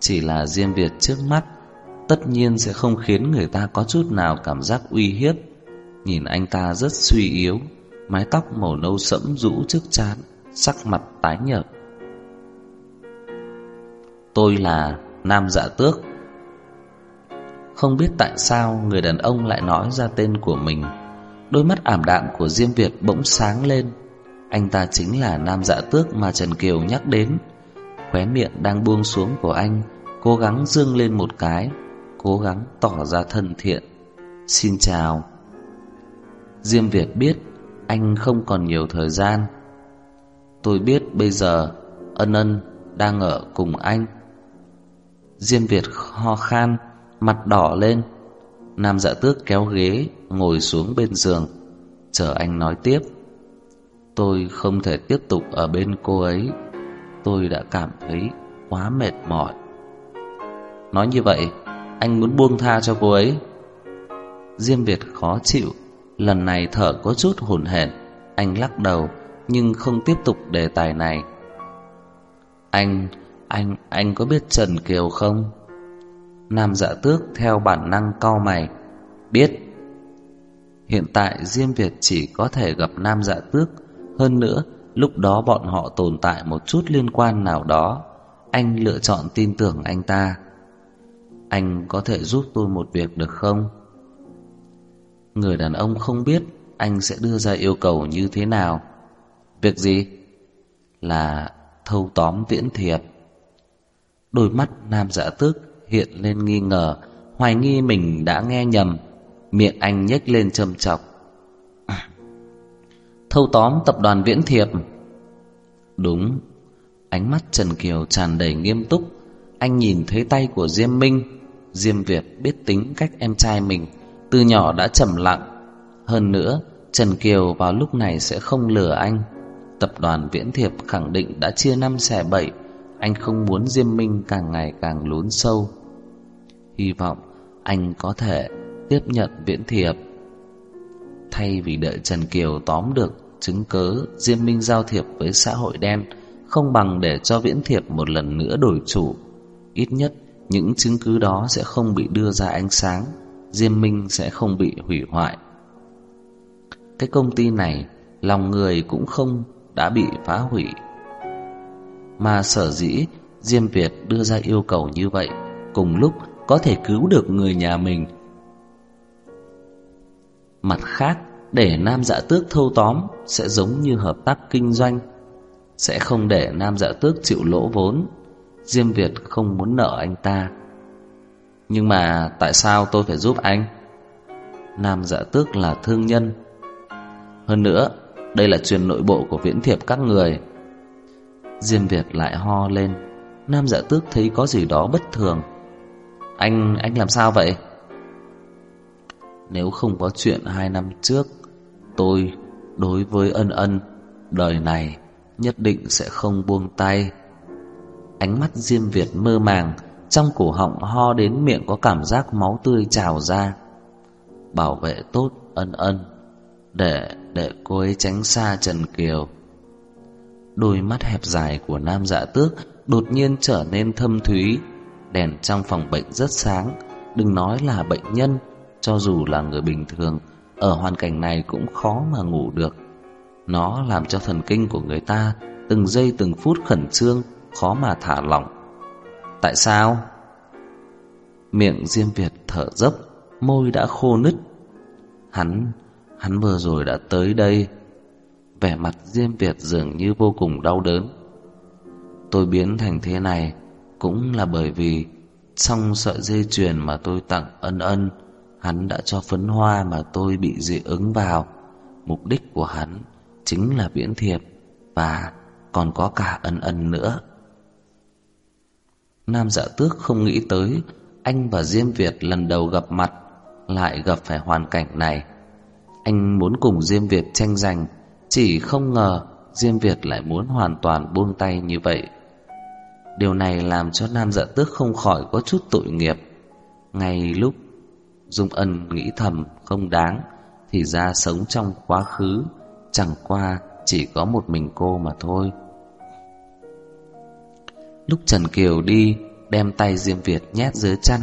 Chỉ là Diêm Việt trước mắt, tất nhiên sẽ không khiến người ta có chút nào cảm giác uy hiếp. Nhìn anh ta rất suy yếu, mái tóc màu nâu sẫm rũ trước trán, sắc mặt tái nhợt. Tôi là Nam Dạ Tước. Không biết tại sao người đàn ông lại nói ra tên của mình. Đôi mắt ảm đạm của Diêm Việt bỗng sáng lên. Anh ta chính là Nam Dạ Tước mà Trần Kiều nhắc đến. Khóe miệng đang buông xuống của anh, cố gắng dương lên một cái, cố gắng tỏ ra thân thiện. Xin chào. Diêm Việt biết anh không còn nhiều thời gian. Tôi biết bây giờ ân ân đang ở cùng anh. Diêm Việt ho khan, mặt đỏ lên. Nam dạ tước kéo ghế, ngồi xuống bên giường, chờ anh nói tiếp. Tôi không thể tiếp tục ở bên cô ấy. Tôi đã cảm thấy quá mệt mỏi. Nói như vậy, anh muốn buông tha cho cô ấy. Diêm Việt khó chịu, lần này thở có chút hổn hển. Anh lắc đầu, nhưng không tiếp tục đề tài này. Anh, anh, anh có biết Trần Kiều không? Nam dạ tước theo bản năng cau mày. Biết. Hiện tại Diêm Việt chỉ có thể gặp Nam dạ tước. Hơn nữa, lúc đó bọn họ tồn tại một chút liên quan nào đó. Anh lựa chọn tin tưởng anh ta. Anh có thể giúp tôi một việc được không? Người đàn ông không biết anh sẽ đưa ra yêu cầu như thế nào. Việc gì? Là thâu tóm viễn thiệp. Đôi mắt nam dạ tước hiện lên nghi ngờ, hoài nghi mình đã nghe nhầm. Miệng anh nhếch lên châm chọc. Thâu tóm tập đoàn viễn thiệp. Đúng. Ánh mắt Trần Kiều tràn đầy nghiêm túc. Anh nhìn thấy tay của Diêm Minh. Diêm Việt biết tính cách em trai mình, từ nhỏ đã trầm lặng. Hơn nữa, Trần Kiều vào lúc này sẽ không lừa anh. Tập đoàn Viễn Thiệp khẳng định đã chia năm xẻ bảy, anh không muốn Diêm Minh càng ngày càng lún sâu. Hy vọng anh có thể tiếp nhận Viễn Thiệp. Thay vì đợi Trần Kiều tóm được chứng cớ Diêm Minh giao thiệp với xã hội đen, không bằng để cho Viễn Thiệp một lần nữa đổi chủ. Ít nhất những chứng cứ đó sẽ không bị đưa ra ánh sáng, Diêm Minh sẽ không bị hủy hoại. Cái công ty này, lòng người cũng không đã bị phá hủy. Mà sở dĩ Diêm Việt đưa ra yêu cầu như vậy, cùng lúc có thể cứu được người nhà mình. Mặt khác, để Nam Dạ Tước thâu tóm sẽ giống như hợp tác kinh doanh, sẽ không để Nam Dạ Tước chịu lỗ vốn. Diêm Việt không muốn nợ anh ta. Nhưng mà tại sao tôi phải giúp anh? Nam Dạ Tước là thương nhân. Hơn nữa, đây là truyền nội bộ của viễn thiệp các người Diêm Việt lại ho lên Nam dạ tước thấy có gì đó bất thường Anh, anh làm sao vậy? Nếu không có chuyện hai năm trước Tôi đối với ân ân Đời này nhất định sẽ không buông tay Ánh mắt Diêm Việt mơ màng trong cổ họng ho đến miệng có cảm giác máu tươi trào ra. Bảo vệ tốt, ân ân, Để để cô ấy tránh xa Trần Kiều. Đôi mắt hẹp dài của nam dạ tước Đột nhiên trở nên thâm thúy, Đèn trong phòng bệnh rất sáng. Đừng nói là bệnh nhân, Cho dù là người bình thường, Ở hoàn cảnh này cũng khó mà ngủ được. Nó làm cho thần kinh của người ta Từng giây từng phút khẩn trương, Khó mà thả lỏng. Tại sao? Miệng Diêm Việt thở dốc Môi đã khô nứt. Hắn, hắn vừa rồi đã tới đây. Vẻ mặt Diêm Việt dường như vô cùng đau đớn. Tôi biến thành thế này Cũng là bởi vì Trong sợi dây chuyền mà tôi tặng ân ân Hắn đã cho phấn hoa mà tôi bị dị ứng vào. Mục đích của hắn Chính là viễn thiệp Và còn có cả ân ân nữa. Nam dạ tước không nghĩ tới Anh và Diêm Việt lần đầu gặp mặt Lại gặp phải hoàn cảnh này. Anh muốn cùng Diêm Việt tranh giành, Chỉ không ngờ Diêm Việt lại muốn hoàn toàn buông tay như vậy. Điều này làm cho Nam dạ tước không khỏi có chút tội nghiệp. Ngay lúc Dung Ân nghĩ thầm không đáng, Thì ra sống trong quá khứ, Chẳng qua chỉ có một mình cô mà thôi. Lúc Trần Kiều đi, Đem tay Diêm Việt nhét dưới chăn,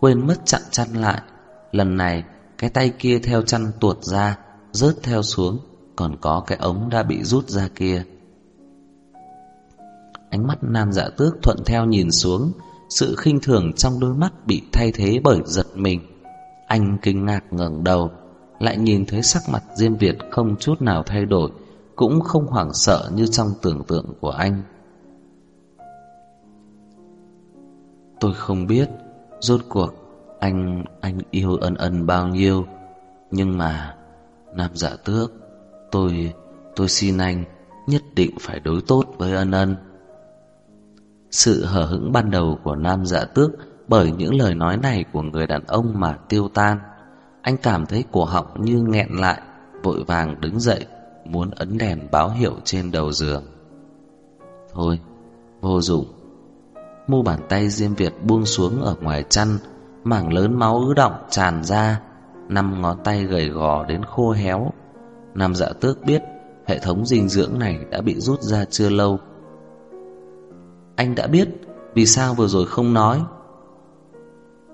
Quên mất chặn chăn lại. Lần này, cái tay kia theo chăn tuột ra, Rớt theo xuống, Còn có cái ống đã bị rút ra kia. Ánh mắt nam dạ tước thuận theo nhìn xuống, Sự khinh thường trong đôi mắt bị thay thế bởi giật mình. Anh kinh ngạc ngẩng đầu, Lại nhìn thấy sắc mặt Diêm Việt không chút nào thay đổi, Cũng không hoảng sợ như trong tưởng tượng của anh. Tôi không biết Rốt cuộc Anh anh yêu ân ân bao nhiêu. Nhưng mà, Nam dạ tước, Tôi tôi xin anh Nhất định phải đối tốt với ân ân. Sự hở hững ban đầu của Nam dạ tước Bởi những lời nói này của người đàn ông mà tiêu tan. Anh cảm thấy cổ họng như nghẹn lại, Vội vàng đứng dậy, Muốn ấn đèn báo hiệu trên đầu giường. Thôi, Vô dụng. Mu bàn tay Diêm Việt buông xuống ở ngoài chăn, Mảng lớn máu ứ động tràn ra, Năm ngón tay gầy gò đến khô héo. Nam dạ tước biết Hệ thống dinh dưỡng này đã bị rút ra chưa lâu. Anh đã biết, Vì sao vừa rồi không nói?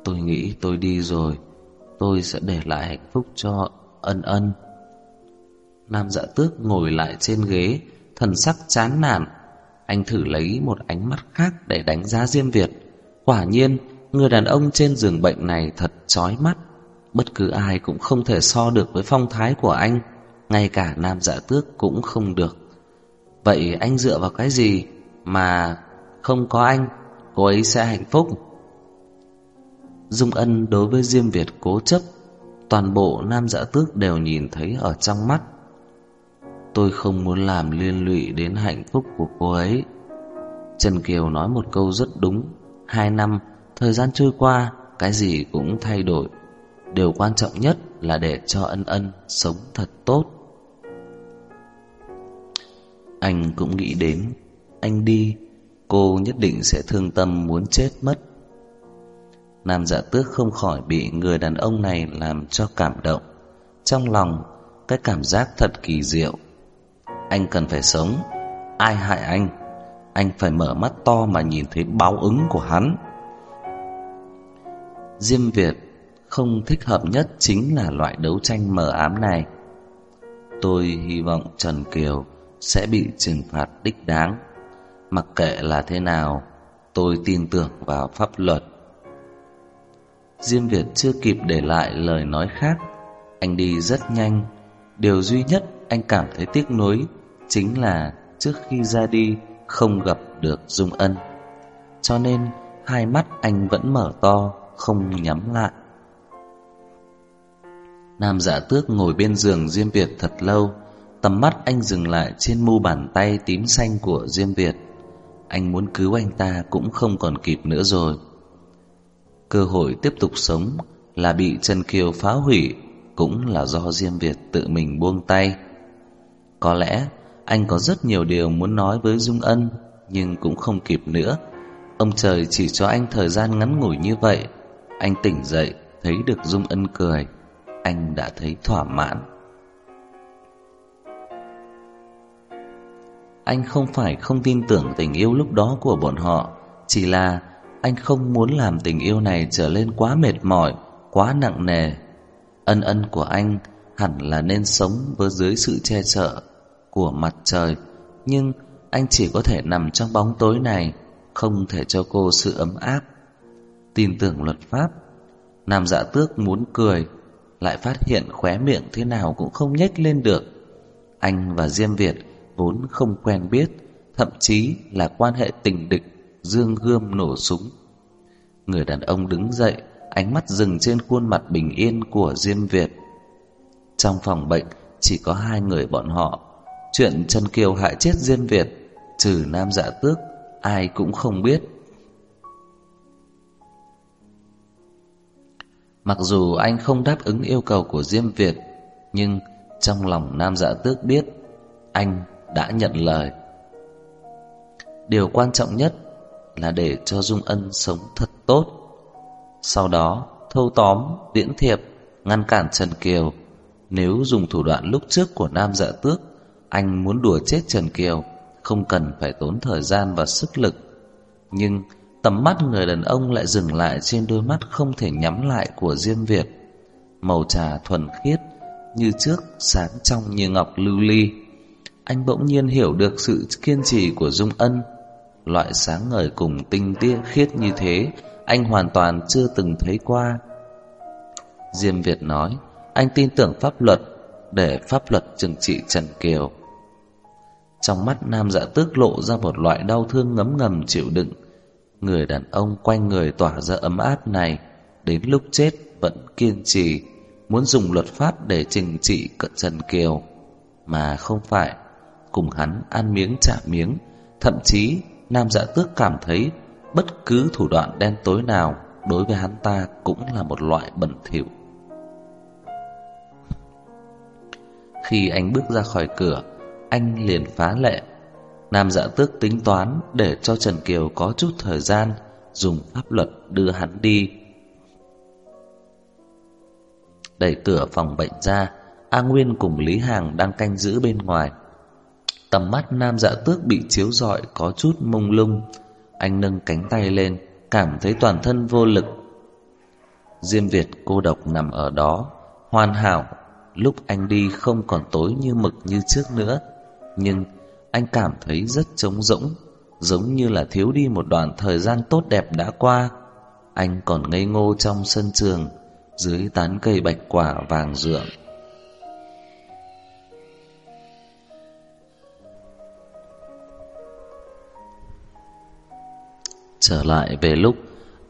Tôi nghĩ tôi đi rồi, Tôi sẽ để lại hạnh phúc cho ân ân. Nam dạ tước ngồi lại trên ghế, Thần sắc chán nản anh thử lấy một ánh mắt khác để đánh giá Diêm Việt. Quả nhiên, Người đàn ông trên giường bệnh này thật chói mắt. Bất cứ ai cũng không thể so được với phong thái của anh, Ngay cả nam dạ tước cũng không được. Vậy anh dựa vào cái gì Mà không có anh? Cô ấy sẽ hạnh phúc. Dung ân đối với Diêm Việt cố chấp. Toàn bộ nam dạ tước đều nhìn thấy ở trong mắt. Tôi không muốn làm liên lụy đến hạnh phúc của cô ấy. Trần Kiều nói một câu rất đúng. Hai năm, thời gian trôi qua Cái gì cũng thay đổi. Điều quan trọng nhất là để cho ân ân sống thật tốt. Anh cũng nghĩ đến Anh đi Cô nhất định sẽ thương tâm muốn chết mất. Nam dạ tước không khỏi bị người đàn ông này làm cho cảm động. Trong lòng Cái cảm giác thật kỳ diệu anh cần phải sống. Ai hại anh? Anh phải mở mắt to mà nhìn thấy báo ứng của hắn. Diêm Việt không thích hợp nhất chính là loại đấu tranh mờ ám này. Tôi hy vọng Trần Kiều sẽ bị trừng phạt đích đáng. Mặc kệ là thế nào, Tôi tin tưởng vào pháp luật. Diêm Việt chưa kịp để lại lời nói khác. Anh đi rất nhanh. Điều duy nhất anh cảm thấy tiếc nuối chính là trước khi ra đi không gặp được Dung Ân. Cho nên hai mắt anh vẫn mở to, không nhắm lại. Nam giả tước ngồi bên giường Diêm Việt thật lâu, tầm mắt anh dừng lại trên mu bàn tay tím xanh của Diêm Việt. Anh muốn cứu anh ta cũng không còn kịp nữa rồi. Cơ hội tiếp tục sống là bị Trần Kiều phá hủy, cũng là do Diêm Việt tự mình buông tay. Có lẽ anh có rất nhiều điều muốn nói với Dung Ân, Nhưng cũng không kịp nữa. Ông trời chỉ cho anh thời gian ngắn ngủi như vậy. Anh tỉnh dậy, Thấy được Dung Ân cười. Anh đã thấy thỏa mãn. Anh không phải không tin tưởng tình yêu lúc đó của bọn họ, Chỉ là anh không muốn làm tình yêu này trở lên quá mệt mỏi, Quá nặng nề. Ân ân của anh hẳn là nên sống với dưới sự che chở của mặt trời, Nhưng anh chỉ có thể nằm trong bóng tối này, Không thể cho cô sự ấm áp. Tin tưởng luật pháp, Nam dạ tước muốn cười, Lại phát hiện khóe miệng thế nào cũng không nhếch lên được. Anh và Diêm Việt vốn không quen biết, Thậm chí là quan hệ tình địch, Dương gươm nổ súng. Người đàn ông đứng dậy, Ánh mắt dừng trên khuôn mặt bình yên của Diêm Việt. Trong phòng bệnh, Chỉ có hai người bọn họ. Chuyện Trần Kiều hại chết Diêm Việt Trừ Nam Dạ Tước Ai cũng không biết. Mặc dù anh không đáp ứng yêu cầu của Diêm Việt Nhưng trong lòng Nam Dạ Tước biết Anh đã nhận lời. Điều quan trọng nhất là để cho Dung Ân sống thật tốt. Sau đó thâu tóm, tiễn thiệp, ngăn cản Trần Kiều Nếu dùng thủ đoạn lúc trước của Nam Dạ Tước anh muốn đùa chết Trần Kiều Không cần phải tốn thời gian và sức lực Nhưng tầm mắt người đàn ông lại dừng lại trên đôi mắt không thể nhắm lại của Diêm Việt Màu trà thuần khiết như trước sáng trong như ngọc lưu ly anh bỗng nhiên hiểu được sự kiên trì của Dung Ân. Loại sáng ngời cùng tinh tia khiết như thế, anh hoàn toàn chưa từng thấy qua. Diêm Việt nói, anh tin tưởng pháp luật, để pháp luật trừng trị Trần Kiều. Trong mắt nam dạ tước lộ ra một loại đau thương ngấm ngầm chịu đựng. Người đàn ông quanh người tỏa ra ấm áp này, đến lúc chết vẫn kiên trì, muốn dùng luật pháp để trừng trị cận Trần Kiều, mà không phải cùng hắn ăn miếng trả miếng, thậm chí Nam Dạ Tước cảm thấy bất cứ thủ đoạn đen tối nào đối với hắn ta cũng là một loại bẩn thỉu. Khi anh bước ra khỏi cửa, anh liền phá lệ. Nam Dạ Tước tính toán để cho Trần Kiều có chút thời gian dùng pháp luật đưa hắn đi. Đẩy cửa phòng bệnh ra, A Nguyên cùng Lý Hàng đang canh giữ bên ngoài. Tầm mắt nam dạ tước bị chiếu rọi có chút mông lung Anh nâng cánh tay lên Cảm thấy toàn thân vô lực Diêm Việt cô độc nằm ở đó Hoàn hảo Lúc anh đi không còn tối như mực như trước nữa nhưng anh cảm thấy rất trống rỗng, Giống như là thiếu đi một đoạn thời gian tốt đẹp đã qua. Anh còn ngây ngô trong sân trường, Dưới tán cây bạch quả vàng rượm Trở lại về lúc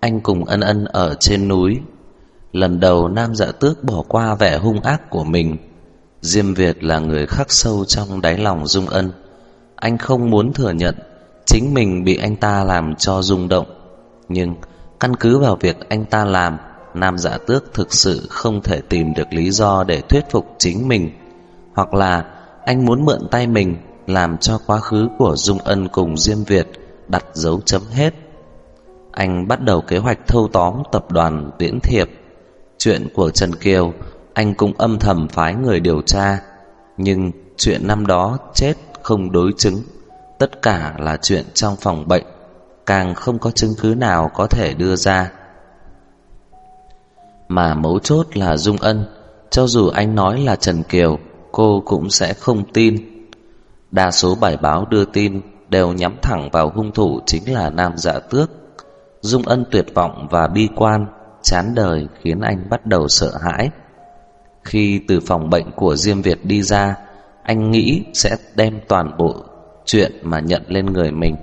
anh cùng ân ân ở trên núi, Lần đầu Nam Dạ Tước bỏ qua vẻ hung ác của mình. Diêm Việt là người khắc sâu trong đáy lòng Dung Ân. Anh không muốn thừa nhận Chính mình bị anh ta làm cho rung động Nhưng căn cứ vào việc anh ta làm Nam Dạ Tước thực sự không thể tìm được lý do để thuyết phục chính mình. Hoặc là anh muốn mượn tay mình Làm cho quá khứ của Dung Ân cùng Diêm Việt đặt dấu chấm hết. Anh bắt đầu kế hoạch thâu tóm tập đoàn Viễn Thiệp. Chuyện của Trần Kiều, anh cũng âm thầm phái người điều tra. Nhưng chuyện năm đó chết không đối chứng, tất cả là chuyện trong phòng bệnh, càng không có chứng cứ nào có thể đưa ra. Mà mấu chốt là Dung Ân, cho dù anh nói là Trần Kiều, cô cũng sẽ không tin. Đa số bài báo đưa tin đều nhắm thẳng vào hung thủ chính là Nam Dạ Tước. Dung Ân tuyệt vọng và bi quan, chán đời khiến anh bắt đầu sợ hãi. Khi từ phòng bệnh của Diêm Việt đi ra, anh nghĩ sẽ đem toàn bộ chuyện mà nhận lên người mình.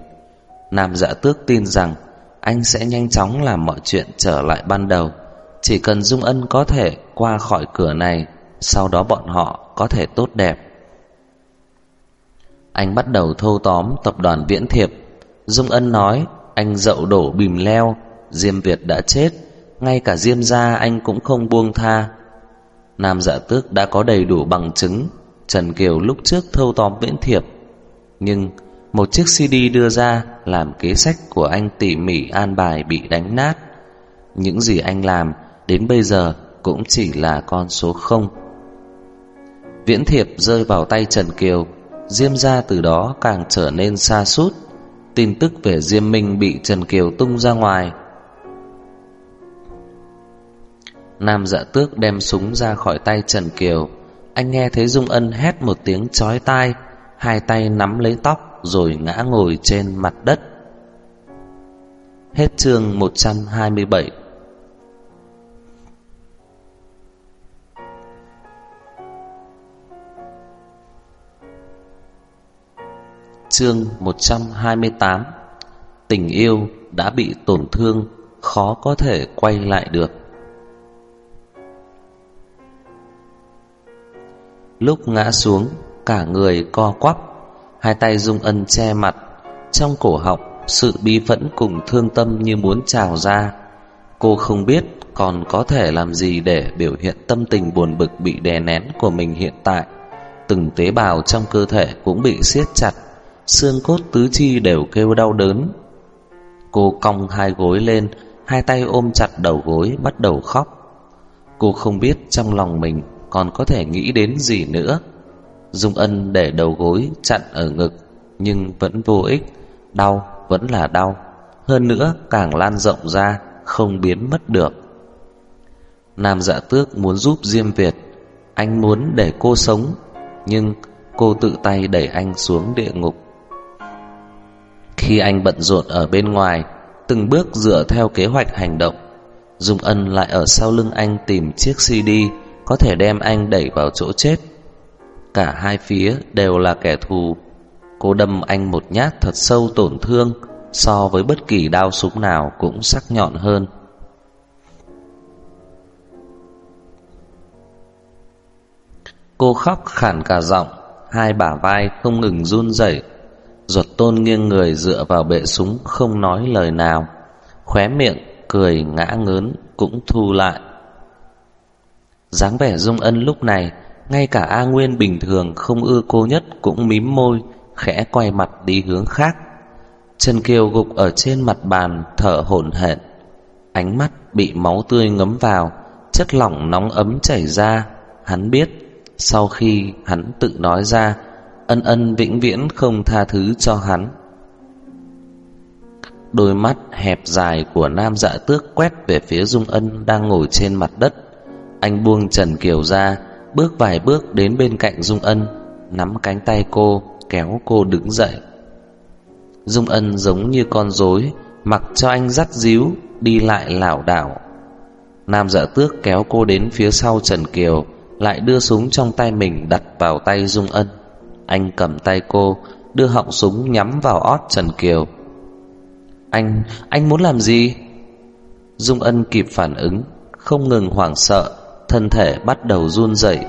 Nam dạ tước tin rằng anh sẽ nhanh chóng làm mọi chuyện trở lại ban đầu. Chỉ cần Dung Ân có thể qua khỏi cửa này, sau đó bọn họ có thể tốt đẹp. Anh bắt đầu thâu tóm tập đoàn Viễn Thiệp. Dung Ân nói anh dậu đổ bìm leo Diêm Việt đã chết Ngay cả Diêm gia anh cũng không buông tha Nam dạ tước đã có đầy đủ bằng chứng Trần Kiều lúc trước thâu tóm viễn thiệp Nhưng Một chiếc CD đưa ra làm kế sách của anh tỉ mỉ an bài bị đánh nát. Những gì anh làm đến bây giờ cũng chỉ là con số không. Viễn thiệp rơi vào tay Trần Kiều, Diêm gia từ đó càng trở nên xa sút Tin tức về Diêm Minh bị Trần Kiều tung ra ngoài. Nam dạ tước đem súng ra khỏi tay Trần Kiều. Anh nghe thấy Dung Ân hét một tiếng chói tai, hai tay nắm lấy tóc rồi ngã ngồi trên mặt đất. Hết chương 127 Chương 128 Tình yêu đã bị tổn thương Khó có thể quay lại được Lúc ngã xuống Cả người co quắp Hai tay dung ân che mặt Trong cổ họng Sự bi phẫn cùng thương tâm như muốn trào ra Cô không biết còn có thể làm gì để biểu hiện tâm tình buồn bực bị đè nén của mình hiện tại. Từng tế bào trong cơ thể cũng bị siết chặt xương cốt tứ chi đều kêu đau đớn. Cô cong hai gối lên, hai tay ôm chặt đầu gối bắt đầu khóc. Cô không biết trong lòng mình còn có thể nghĩ đến gì nữa. Dung Ân để đầu gối chặn ở ngực, nhưng vẫn vô ích, đau vẫn là đau, hơn nữa càng lan rộng ra, không biến mất được. Nam Dạ Tước muốn giúp Diêm Việt, anh muốn để cô sống, nhưng cô tự tay đẩy anh xuống địa ngục. Khi anh bận rộn ở bên ngoài, từng bước dựa theo kế hoạch hành động, Dung Ân lại ở sau lưng anh tìm chiếc CD có thể đem anh đẩy vào chỗ chết. Cả hai phía đều là kẻ thù. Cô đâm anh một nhát thật sâu tổn thương, so với bất kỳ đao súng nào cũng sắc nhọn hơn. Cô khóc khản cả giọng, hai bả vai không ngừng run rẩy, Ruột tôn nghiêng người dựa vào bệ súng không nói lời nào Khóe miệng cười ngã ngớn cũng thu lại dáng vẻ dung ân lúc này, Ngay cả A Nguyên bình thường không ưa cô nhất cũng mím môi, Khẽ quay mặt đi hướng khác. Trần Kiều gục ở trên mặt bàn, thở hổn hển. Ánh mắt bị máu tươi ngấm vào, Chất lỏng nóng ấm chảy ra. Hắn biết, Sau khi hắn tự nói ra, Ân ân vĩnh viễn không tha thứ cho hắn. Đôi mắt hẹp dài của nam dạ tước quét về phía Dung Ân đang ngồi trên mặt đất. Anh buông Trần Kiều ra Bước vài bước đến bên cạnh Dung Ân Nắm cánh tay cô Kéo cô đứng dậy. Dung Ân giống như con rối Mặc cho anh dắt díu Đi lại lảo đảo. Nam dạ tước kéo cô đến phía sau Trần Kiều Lại đưa súng trong tay mình đặt vào tay Dung Ân. Anh cầm tay cô Đưa họng súng nhắm vào ót Trần Kiều. Anh, anh muốn làm gì? Dung Ân kịp phản ứng Không ngừng hoảng sợ Thân thể bắt đầu run rẩy,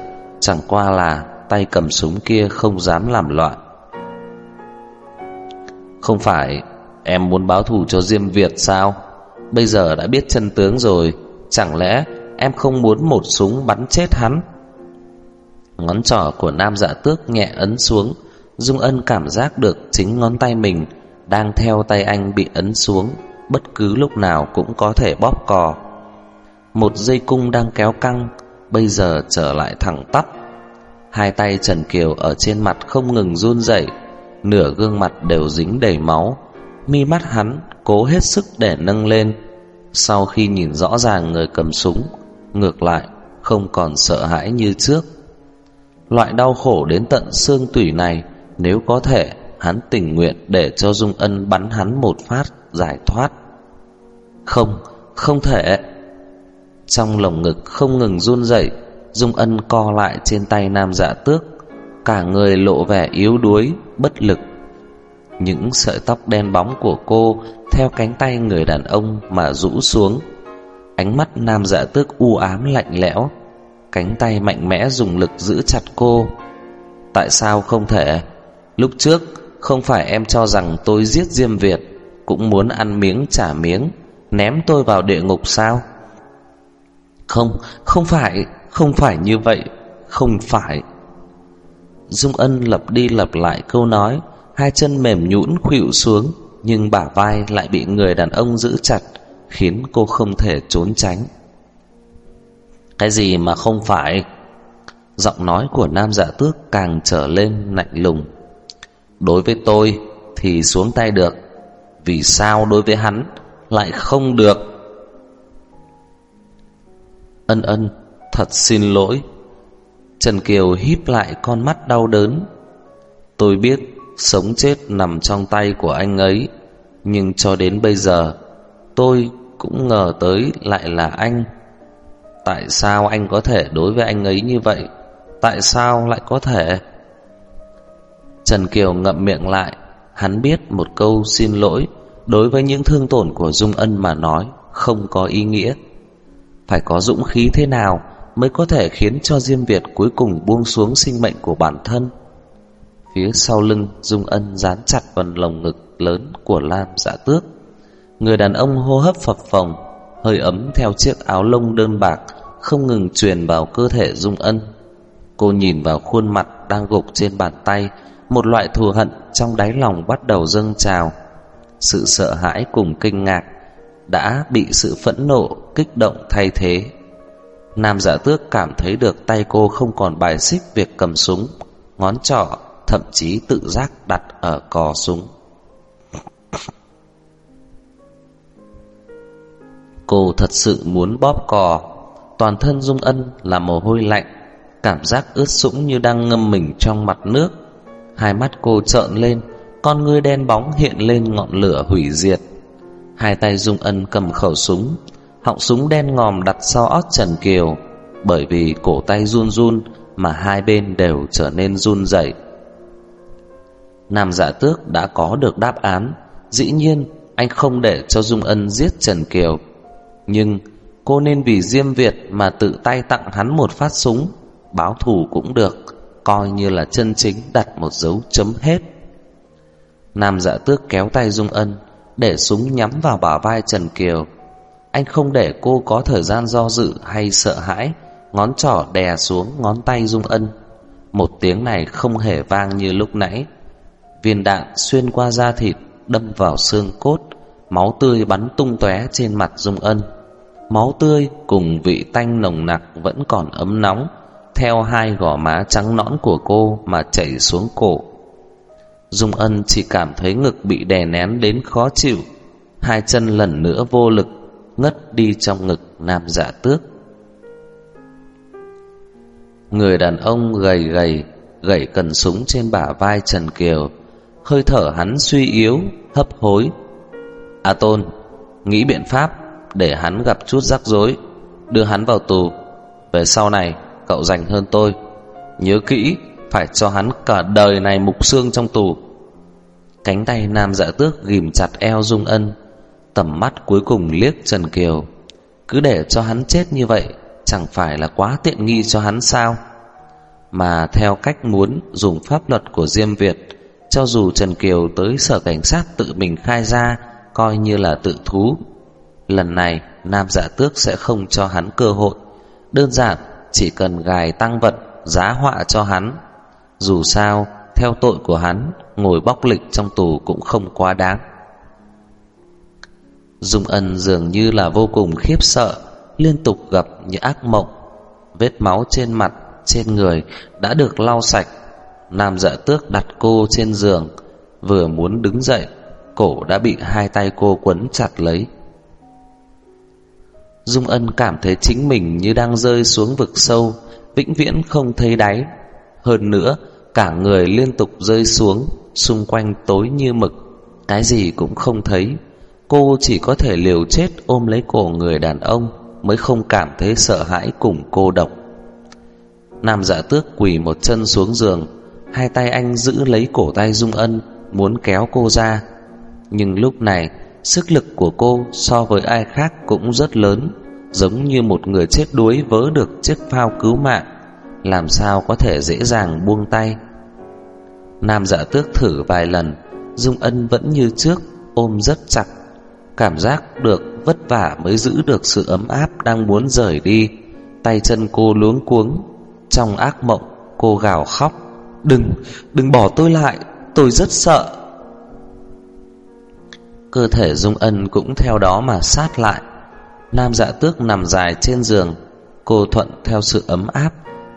Chẳng qua là tay cầm súng kia không dám làm loạn. Không phải Em muốn báo thù cho Diêm Việt sao? Bây giờ đã biết chân tướng rồi, Chẳng lẽ em không muốn một súng bắn chết hắn? Ngón trỏ của nam dạ tước nhẹ ấn xuống, Dung ân cảm giác được chính ngón tay mình Đang theo tay anh bị ấn xuống, Bất cứ lúc nào cũng có thể bóp cò. Một dây cung đang kéo căng Bây giờ trở lại thẳng tắp. Hai tay Trần Kiều ở trên mặt không ngừng run rẩy, Nửa gương mặt đều dính đầy máu. Mi mắt hắn cố hết sức để nâng lên. Sau khi nhìn rõ ràng người cầm súng Ngược lại không còn sợ hãi như trước. Loại đau khổ đến tận xương tủy này Nếu có thể Hắn tình nguyện để cho Dung Ân bắn hắn một phát giải thoát. Không, không thể. Trong lồng ngực không ngừng run rẩy Dung Ân co lại trên tay nam dạ tước Cả người lộ vẻ yếu đuối, bất lực. Những sợi tóc đen bóng của cô Theo cánh tay người đàn ông mà rũ xuống. Ánh mắt nam dạ tước u ám lạnh lẽo Cánh tay mạnh mẽ dùng lực giữ chặt cô. Tại sao không thể? Lúc trước Không phải em cho rằng tôi giết Diêm Việt Cũng muốn ăn miếng trả miếng Ném tôi vào địa ngục sao? Không? Không phải Không phải như vậy. Không phải. Dung Ân lặp đi lặp lại câu nói, Hai chân mềm nhũn khuỵu xuống, Nhưng bả vai lại bị người đàn ông giữ chặt, Khiến cô không thể trốn tránh. Cái gì mà không phải? Giọng nói của nam dạ tước càng trở lên lạnh lùng. Đối với tôi thì xuống tay được. Vì sao đối với hắn lại không được? Ân ân, Thật xin lỗi. Trần Kiều híp lại con mắt đau đớn. Tôi biết Sống chết nằm trong tay của anh ấy, Nhưng cho đến bây giờ, Tôi cũng ngờ tới lại là anh. Tại sao anh có thể đối với anh ấy như vậy? Tại sao lại có thể? Trần Kiều ngậm miệng lại. Hắn biết một câu xin lỗi Đối với những thương tổn của Dung Ân mà nói Không có ý nghĩa. Phải có dũng khí thế nào Mới có thể khiến cho Diêm Việt cuối cùng buông xuống sinh mệnh của bản thân? Phía sau lưng, Dung Ân dán chặt vào lồng ngực lớn của Lam dạ tước. Người đàn ông hô hấp phập phồng, Hơi ấm theo chiếc áo lông đơn bạc, Không ngừng truyền vào cơ thể Dung Ân. Cô nhìn vào khuôn mặt đang gục trên bàn tay, Một loại thù hận trong đáy lòng bắt đầu dâng trào. Sự sợ hãi cùng kinh ngạc đã bị sự phẫn nộ, kích động thay thế. Nam giả tước cảm thấy được tay cô không còn bài xích việc cầm súng Ngón trỏ thậm chí tự giác đặt ở cò súng. Cô thật sự muốn bóp cò. Toàn thân Dung Ân là mồ hôi lạnh Cảm giác ướt sũng như đang ngâm mình trong mặt nước. Hai mắt cô trợn lên Con ngươi đen bóng hiện lên ngọn lửa hủy diệt. Hai tay Dung Ân cầm khẩu súng, Họng súng đen ngòm đặt sau ót Trần Kiều. Bởi vì cổ tay run run Mà hai bên đều trở nên run rẩy. Nam giả tước đã có được đáp án. Dĩ nhiên, anh không để cho Dung Ân giết Trần Kiều. Nhưng cô nên vì Diêm Việt mà tự tay tặng hắn một phát súng, Báo thù cũng được, Coi như là chân chính đặt một dấu chấm hết. Nam dạ tước kéo tay Dung Ân để súng nhắm vào bả vai Trần Kiều. Anh không để cô có thời gian do dự hay sợ hãi. Ngón trỏ đè xuống, ngón tay Dung Ân. Một tiếng này không hề vang như lúc nãy. Viên đạn xuyên qua da thịt, Đâm vào xương cốt. Máu tươi bắn tung tóe trên mặt Dung Ân. Máu tươi cùng vị tanh nồng nặc Vẫn còn ấm nóng, Theo hai gò má trắng nõn của cô Mà chảy xuống cổ. Dung Ân chỉ cảm thấy ngực bị đè nén đến khó chịu. Hai chân lần nữa vô lực, Ngất đi trong ngực nam giả tước. Người đàn ông gầy gầy Gẩy cần súng trên bả vai Trần Kiều. Hơi thở hắn suy yếu, Hấp hối. A Tôn, Nghĩ biện pháp Để hắn gặp chút rắc rối. Đưa hắn vào tù. Về sau này, cậu dành hơn tôi. Nhớ kỹ phải cho hắn cả đời này mục xương trong tù. Cánh tay nam dạ tước ghìm chặt eo Dung Ân, Tầm mắt cuối cùng liếc Trần Kiều. Cứ để cho hắn chết như vậy, Chẳng phải là quá tiện nghi cho hắn sao? Mà theo cách muốn dùng pháp luật của Diêm Việt, cho dù Trần Kiều tới sở cảnh sát tự mình khai ra, Coi như là tự thú, Lần này Nam dạ tước sẽ không cho hắn cơ hội. Đơn giản, chỉ cần gài tăng vật Giá họa cho hắn dù sao, Theo tội của hắn, Ngồi bóc lịch trong tù cũng không quá đáng. Dung Ân dường như là vô cùng khiếp sợ, Liên tục gặp những ác mộng. Vết máu trên mặt, Trên người đã được lau sạch. Nam dạ tước đặt cô trên giường, Vừa muốn đứng dậy, Cổ đã bị hai tay cô quấn chặt lấy. Dung Ân cảm thấy chính mình như đang rơi xuống vực sâu, Vĩnh viễn không thấy đáy. Hơn nữa Cả người liên tục rơi xuống, Xung quanh tối như mực, Cái gì cũng không thấy. Cô chỉ có thể liều chết ôm lấy cổ người đàn ông, Mới không cảm thấy sợ hãi cùng cô độc. Nam dạ tước quỳ một chân xuống giường, Hai tay anh giữ lấy cổ tay Dung Ân, Muốn kéo cô ra. Nhưng lúc này, Sức lực của cô so với ai khác cũng rất lớn, Giống như một người chết đuối vớ được chiếc phao cứu mạng. Làm sao có thể dễ dàng buông tay. Nam dạ tước thử vài lần Dung Ân vẫn như trước Ôm rất chặt Cảm giác được vất vả mới giữ được sự ấm áp đang muốn rời đi. Tay chân cô luống cuống Trong ác mộng cô gào khóc Đừng, đừng bỏ tôi lại Tôi rất sợ. Cơ thể Dung Ân cũng theo đó mà sát lại. Nam dạ tước nằm dài trên giường Cô thuận theo sự ấm áp.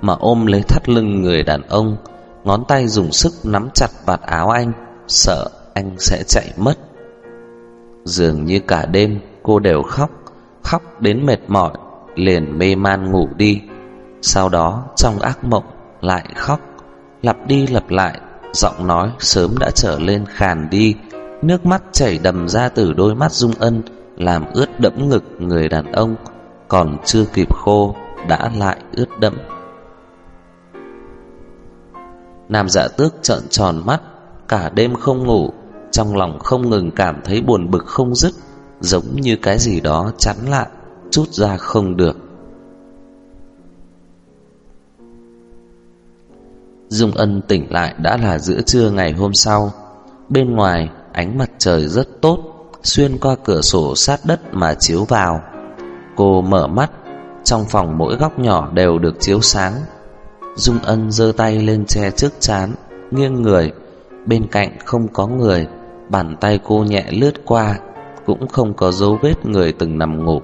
Mà ôm lấy thắt lưng người đàn ông, Ngón tay dùng sức nắm chặt vạt áo anh, Sợ anh sẽ chạy mất. Dường như cả đêm cô đều khóc Khóc đến mệt mỏi, Liền mê man ngủ đi. Sau đó trong ác mộng lại khóc, Lặp đi lặp lại, Giọng nói sớm đã trở lên khàn đi, Nước mắt chảy đầm ra từ đôi mắt Dung Ân, Làm ướt đẫm ngực người đàn ông, Còn chưa kịp khô, Đã lại ướt đẫm. Nam dạ tước trợn tròn mắt, Cả đêm không ngủ, Trong lòng không ngừng cảm thấy buồn bực không dứt, Giống như cái gì đó chắn lại, Chút ra không được. Dung Ân tỉnh lại đã là giữa trưa ngày hôm sau. Bên ngoài, ánh mặt trời rất tốt, Xuyên qua cửa sổ sát đất mà chiếu vào. Cô mở mắt, Trong phòng mỗi góc nhỏ đều được chiếu sáng. Dung Ân giơ tay lên che trước chán Nghiêng người. Bên cạnh không có người, Bàn tay cô nhẹ lướt qua, Cũng không có dấu vết người từng nằm ngủ.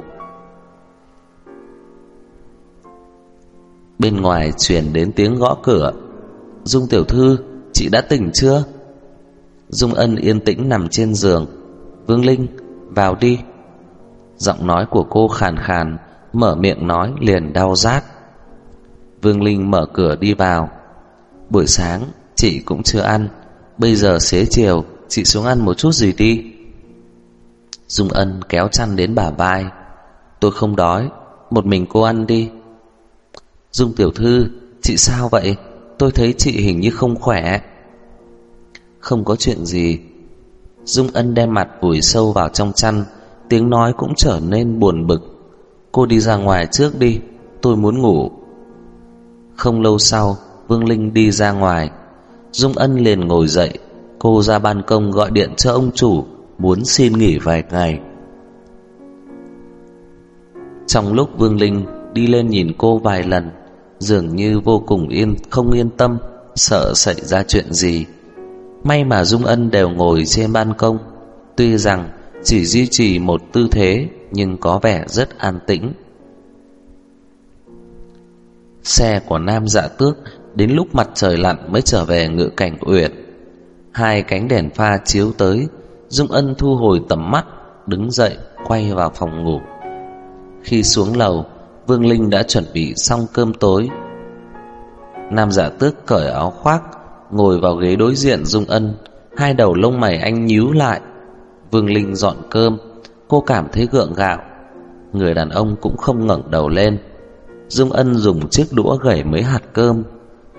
Bên ngoài truyền đến tiếng gõ cửa. Dung tiểu thư, Chị đã tỉnh chưa? Dung ân yên tĩnh nằm trên giường. Vương Linh, vào đi. Giọng nói của cô khàn khàn, Mở miệng nói liền đau rát. Vương Linh mở cửa đi vào. Buổi sáng, chị cũng chưa ăn. Bây giờ xế chiều, Chị xuống ăn một chút gì đi. Dung ân kéo chăn đến bả vai. Tôi không đói, Một mình cô ăn đi. Dung tiểu thư, Chị sao vậy? Tôi thấy chị hình như không khỏe. Không có chuyện gì. Dung ân đem mặt vùi sâu vào trong chăn, Tiếng nói cũng trở nên buồn bực. Cô đi ra ngoài trước đi, Tôi muốn ngủ. Không lâu sau, Vương Linh đi ra ngoài. Dung ân liền ngồi dậy. Cô ra ban công gọi điện cho ông chủ, Muốn xin nghỉ vài ngày. Trong lúc Vương Linh đi lên nhìn cô vài lần, Dường như vô cùng yên, không yên tâm, Sợ xảy ra chuyện gì. May mà Dung Ân đều ngồi trên ban công. Tuy rằng chỉ duy trì một tư thế, Nhưng có vẻ rất an tĩnh. Xe của Nam Dạ Tước Đến lúc mặt trời lặn mới trở về ngự cảnh uyển Hai cánh đèn pha chiếu tới, Dung Ân thu hồi tầm mắt, Đứng dậy, quay vào phòng ngủ. Khi xuống lầu, Vương Linh đã chuẩn bị xong cơm tối. Nam dạ tước cởi áo khoác, Ngồi vào ghế đối diện Dung Ân, Hai đầu lông mày anh nhíu lại. Vương Linh dọn cơm, Cô cảm thấy gượng gạo. Người đàn ông cũng không ngẩng đầu lên. Dung Ân dùng chiếc đũa gẩy mấy hạt cơm.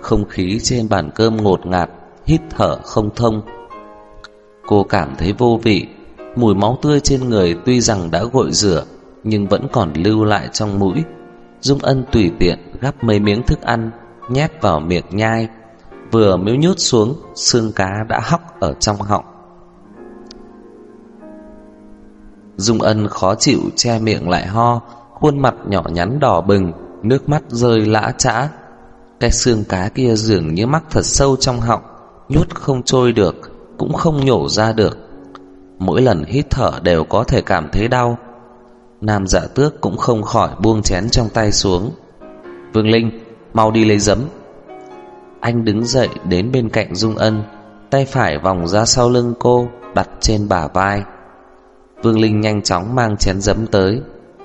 Không khí trên bàn cơm ngột ngạt, Hít thở không thông. Cô cảm thấy vô vị. Mùi máu tươi trên người tuy rằng đã gội rửa, Nhưng vẫn còn lưu lại trong mũi. Dung Ân tùy tiện gắp mấy miếng thức ăn, Nhét vào miệng nhai. Vừa miếu nhút xuống, Xương cá đã hóc ở trong họng. Dung Ân khó chịu che miệng lại ho, Khuôn mặt nhỏ nhắn đỏ bừng. Nước mắt rơi lã chã Cái xương cá kia dường như mắc thật sâu trong họng, Nhút không trôi được, Cũng không nhổ ra được. Mỗi lần hít thở đều có thể cảm thấy đau. Nam dạ tước cũng không khỏi buông chén trong tay xuống. Vương Linh, Mau đi lấy giấm. Anh đứng dậy đến bên cạnh Dung Ân, Tay phải vòng ra sau lưng cô, Đặt trên bả vai. Vương Linh nhanh chóng mang chén giấm tới.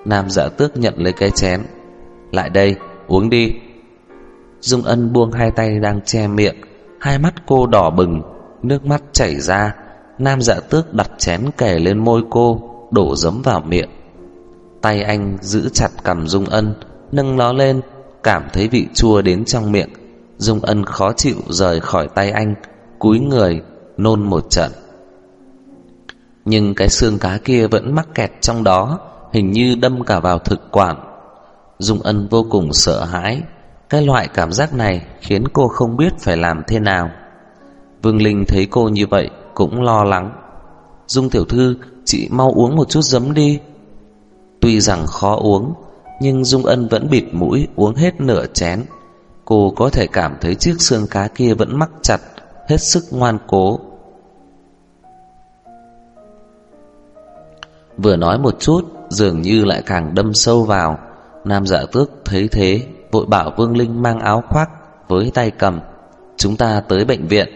Nam dạ tước nhận lấy cái chén. Lại đây, uống đi. Dung Ân buông hai tay đang che miệng, Hai mắt cô đỏ bừng, Nước mắt chảy ra. Nam dạ tước đặt chén kề lên môi cô, Đổ giấm vào miệng. Tay anh giữ chặt cầm Dung Ân, Nâng nó lên, Cảm thấy vị chua đến trong miệng. Dung Ân khó chịu rời khỏi tay anh, Cúi người, Nôn một trận. Nhưng cái xương cá kia vẫn mắc kẹt trong đó, Hình như đâm cả vào thực quản. Dung Ân vô cùng sợ hãi. Cái loại cảm giác này Khiến cô không biết phải làm thế nào. Vương Linh thấy cô như vậy Cũng lo lắng. Dung tiểu thư Chị mau uống một chút giấm đi. Tuy rằng khó uống Nhưng Dung Ân vẫn bịt mũi uống hết nửa chén. Cô có thể cảm thấy chiếc xương cá kia vẫn mắc chặt hết sức ngoan cố. Vừa nói một chút, dường như lại càng đâm sâu vào. Nam dạ tước thấy thế, vội bảo Vương Linh mang áo khoác với tay cầm. Chúng ta tới bệnh viện.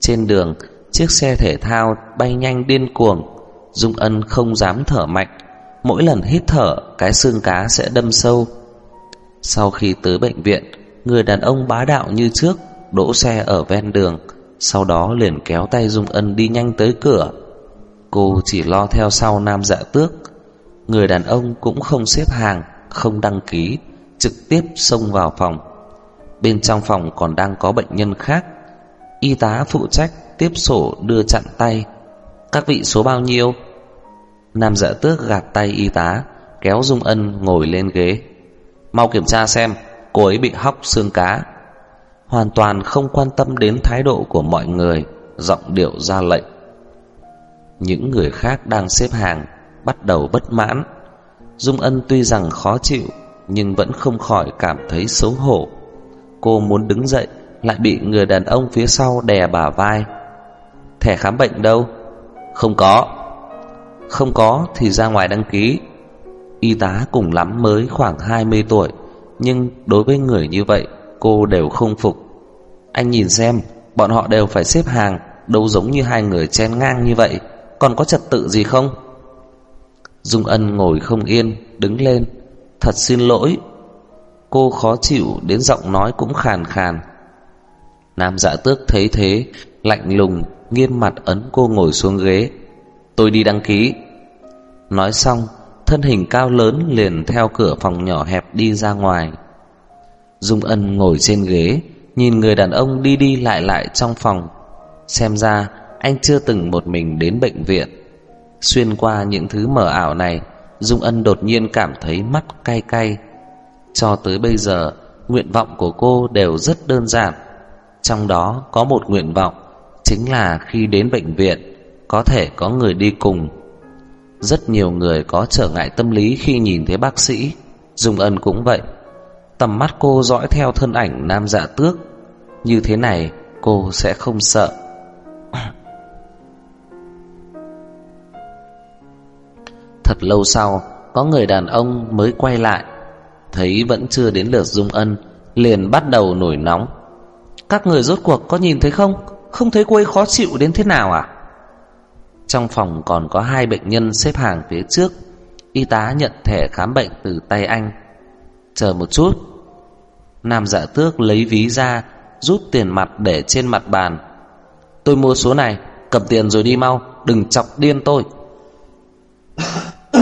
Trên đường, chiếc xe thể thao bay nhanh điên cuồng. Dung Ân không dám thở mạnh. Mỗi lần hít thở, cái xương cá sẽ đâm sâu. Sau khi tới bệnh viện, người đàn ông bá đạo như trước đỗ xe ở ven đường, sau đó liền kéo tay Dung Ân đi nhanh tới cửa. Cô chỉ lo theo sau nam dạ tước. Người đàn ông cũng không xếp hàng, không đăng ký, trực tiếp xông vào phòng. Bên trong phòng còn đang có bệnh nhân khác. Y tá phụ trách tiếp sổ đưa chặn tay. Các vị số bao nhiêu? Nam dạ tước gạt tay y tá, kéo Dung Ân ngồi lên ghế. Mau kiểm tra xem, cô ấy bị hóc xương cá. Hoàn toàn không quan tâm đến thái độ của mọi người, giọng điệu ra lệnh. Những người khác đang xếp hàng Bắt đầu bất mãn. Dung Ân tuy rằng khó chịu, Nhưng vẫn không khỏi cảm thấy xấu hổ. Cô muốn đứng dậy, Lại bị người đàn ông phía sau đè bả vai. Thẻ khám bệnh đâu? Không có. Không có thì ra ngoài đăng ký. Y tá cùng lắm mới khoảng 20 tuổi, Nhưng đối với người như vậy, Cô đều không phục. Anh nhìn xem, Bọn họ đều phải xếp hàng, Đâu giống như hai người chen ngang như vậy, còn có trật tự gì không? Dung Ân ngồi không yên, Đứng lên. Thật xin lỗi. Cô khó chịu, đến giọng nói cũng khàn khàn. Nam dạ tước thấy thế, Lạnh lùng, Nghiêm mặt ấn cô ngồi xuống ghế. Tôi đi đăng ký. Nói xong, Thân hình cao lớn liền theo cửa phòng nhỏ hẹp đi ra ngoài. Dung Ân ngồi trên ghế, Nhìn người đàn ông đi đi lại lại trong phòng. Xem ra anh chưa từng một mình đến bệnh viện. Xuyên qua những thứ mờ ảo này, Dung Ân đột nhiên cảm thấy mắt cay cay. Cho tới bây giờ, nguyện vọng của cô đều rất đơn giản. Trong đó có một nguyện vọng, chính là khi đến bệnh viện, có thể có người đi cùng. Rất nhiều người có trở ngại tâm lý khi nhìn thấy bác sĩ, Dung Ân cũng vậy. Tầm mắt cô dõi theo thân ảnh nam dạ tước, như thế này cô sẽ không sợ. Thật lâu sau, Có người đàn ông mới quay lại. Thấy vẫn chưa đến lượt Dung Ân, Liền bắt đầu nổi nóng. Các người rốt cuộc có nhìn thấy không? Không thấy cô ấy khó chịu đến thế nào à? Trong phòng còn có hai bệnh nhân xếp hàng phía trước. Y tá nhận thẻ khám bệnh từ tay anh. Chờ một chút. Nam giả tước lấy ví ra, Rút tiền mặt để trên mặt bàn. Tôi mua số này, Cầm tiền rồi đi mau, Đừng chọc điên tôi.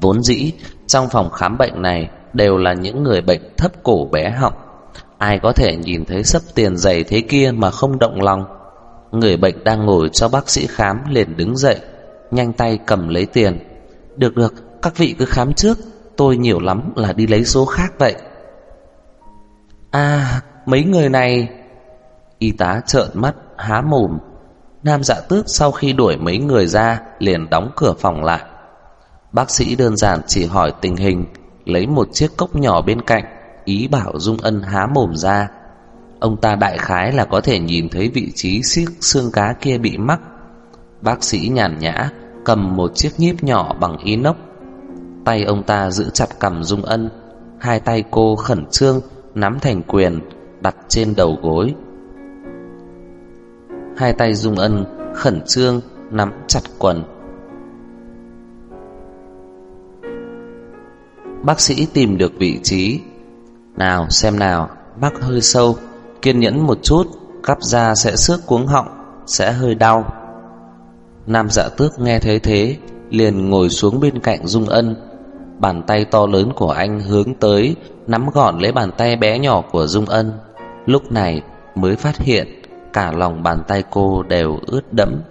Vốn dĩ trong phòng khám bệnh này đều là những người bệnh thấp cổ bé họng. Ai có thể nhìn thấy sấp tiền dày thế kia mà không động lòng. Người bệnh đang ngồi cho bác sĩ khám liền đứng dậy, nhanh tay cầm lấy tiền. Được được, các vị cứ khám trước, tôi nhiều lắm là đi lấy số khác vậy. À, mấy người này... Y tá trợn mắt, há mồm. Nam dạ tước sau khi đuổi mấy người ra liền đóng cửa phòng lại. Bác sĩ đơn giản chỉ hỏi tình hình, lấy một chiếc cốc nhỏ bên cạnh, ý bảo Dung Ân há mồm ra. Ông ta đại khái là có thể nhìn thấy vị trí xiếc xương cá kia bị mắc. Bác sĩ nhàn nhã cầm một chiếc nhíp nhỏ bằng inox. Tay ông ta giữ chặt cầm Dung Ân, hai tay cô khẩn trương nắm thành quyền đặt trên đầu gối. Hai tay Dung Ân, khẩn trương nắm chặt quần. Bác sĩ tìm được vị trí. Nào, xem nào, bác hơi sâu, Kiên nhẫn một chút, Cắp ra sẽ xước cuống họng, Sẽ hơi đau. Nam dạ tước nghe thấy thế, Liền ngồi xuống bên cạnh Dung Ân. Bàn tay to lớn của anh hướng tới, Nắm gọn lấy bàn tay bé nhỏ của Dung Ân. Lúc này mới phát hiện Cả lòng bàn tay cô đều ướt đẫm.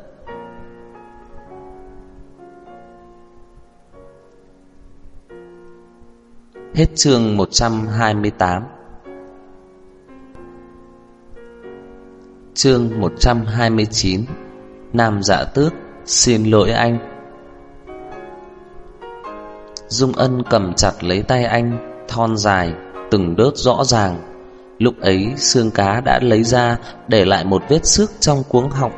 Hết chương 128 Chương 129 Nam dạ tước, Xin lỗi anh. Dung Ân cầm chặt lấy tay anh, Thon dài, từng đớt rõ ràng. Lúc ấy xương cá đã lấy ra để lại một vết xước trong cuống họng.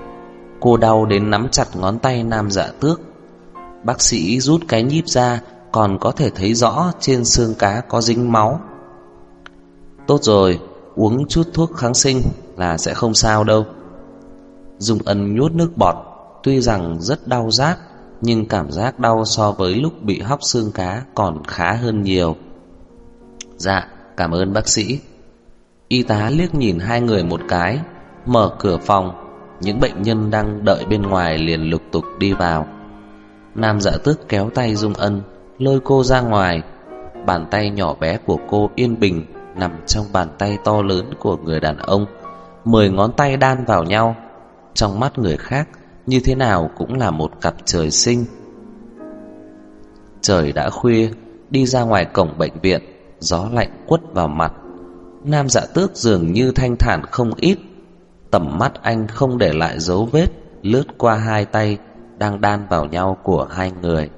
Cô đau đến nắm chặt ngón tay nam dạ tước. Bác sĩ rút cái nhíp ra còn có thể thấy rõ trên xương cá có dính máu. Tốt rồi, uống chút thuốc kháng sinh là sẽ không sao đâu. Dung Ân nhút nước bọt, tuy rằng rất đau rát, nhưng cảm giác đau so với lúc bị hóc xương cá còn khá hơn nhiều. Dạ, cảm ơn bác sĩ. Y tá liếc nhìn hai người một cái, mở cửa phòng, những bệnh nhân đang đợi bên ngoài liền lục tục đi vào. Nam dạ tước kéo tay Dung Ân, lôi cô ra ngoài. Bàn tay nhỏ bé của cô yên bình nằm trong bàn tay to lớn của người đàn ông. Mười ngón tay đan vào nhau. Trong mắt người khác, như thế nào cũng là một cặp trời sinh. Trời đã khuya, đi ra ngoài cổng bệnh viện, gió lạnh quất vào mặt. Nam dạ tước dường như thanh thản không ít. Tầm mắt anh không để lại dấu vết, lướt qua hai tay đang đan vào nhau của hai người.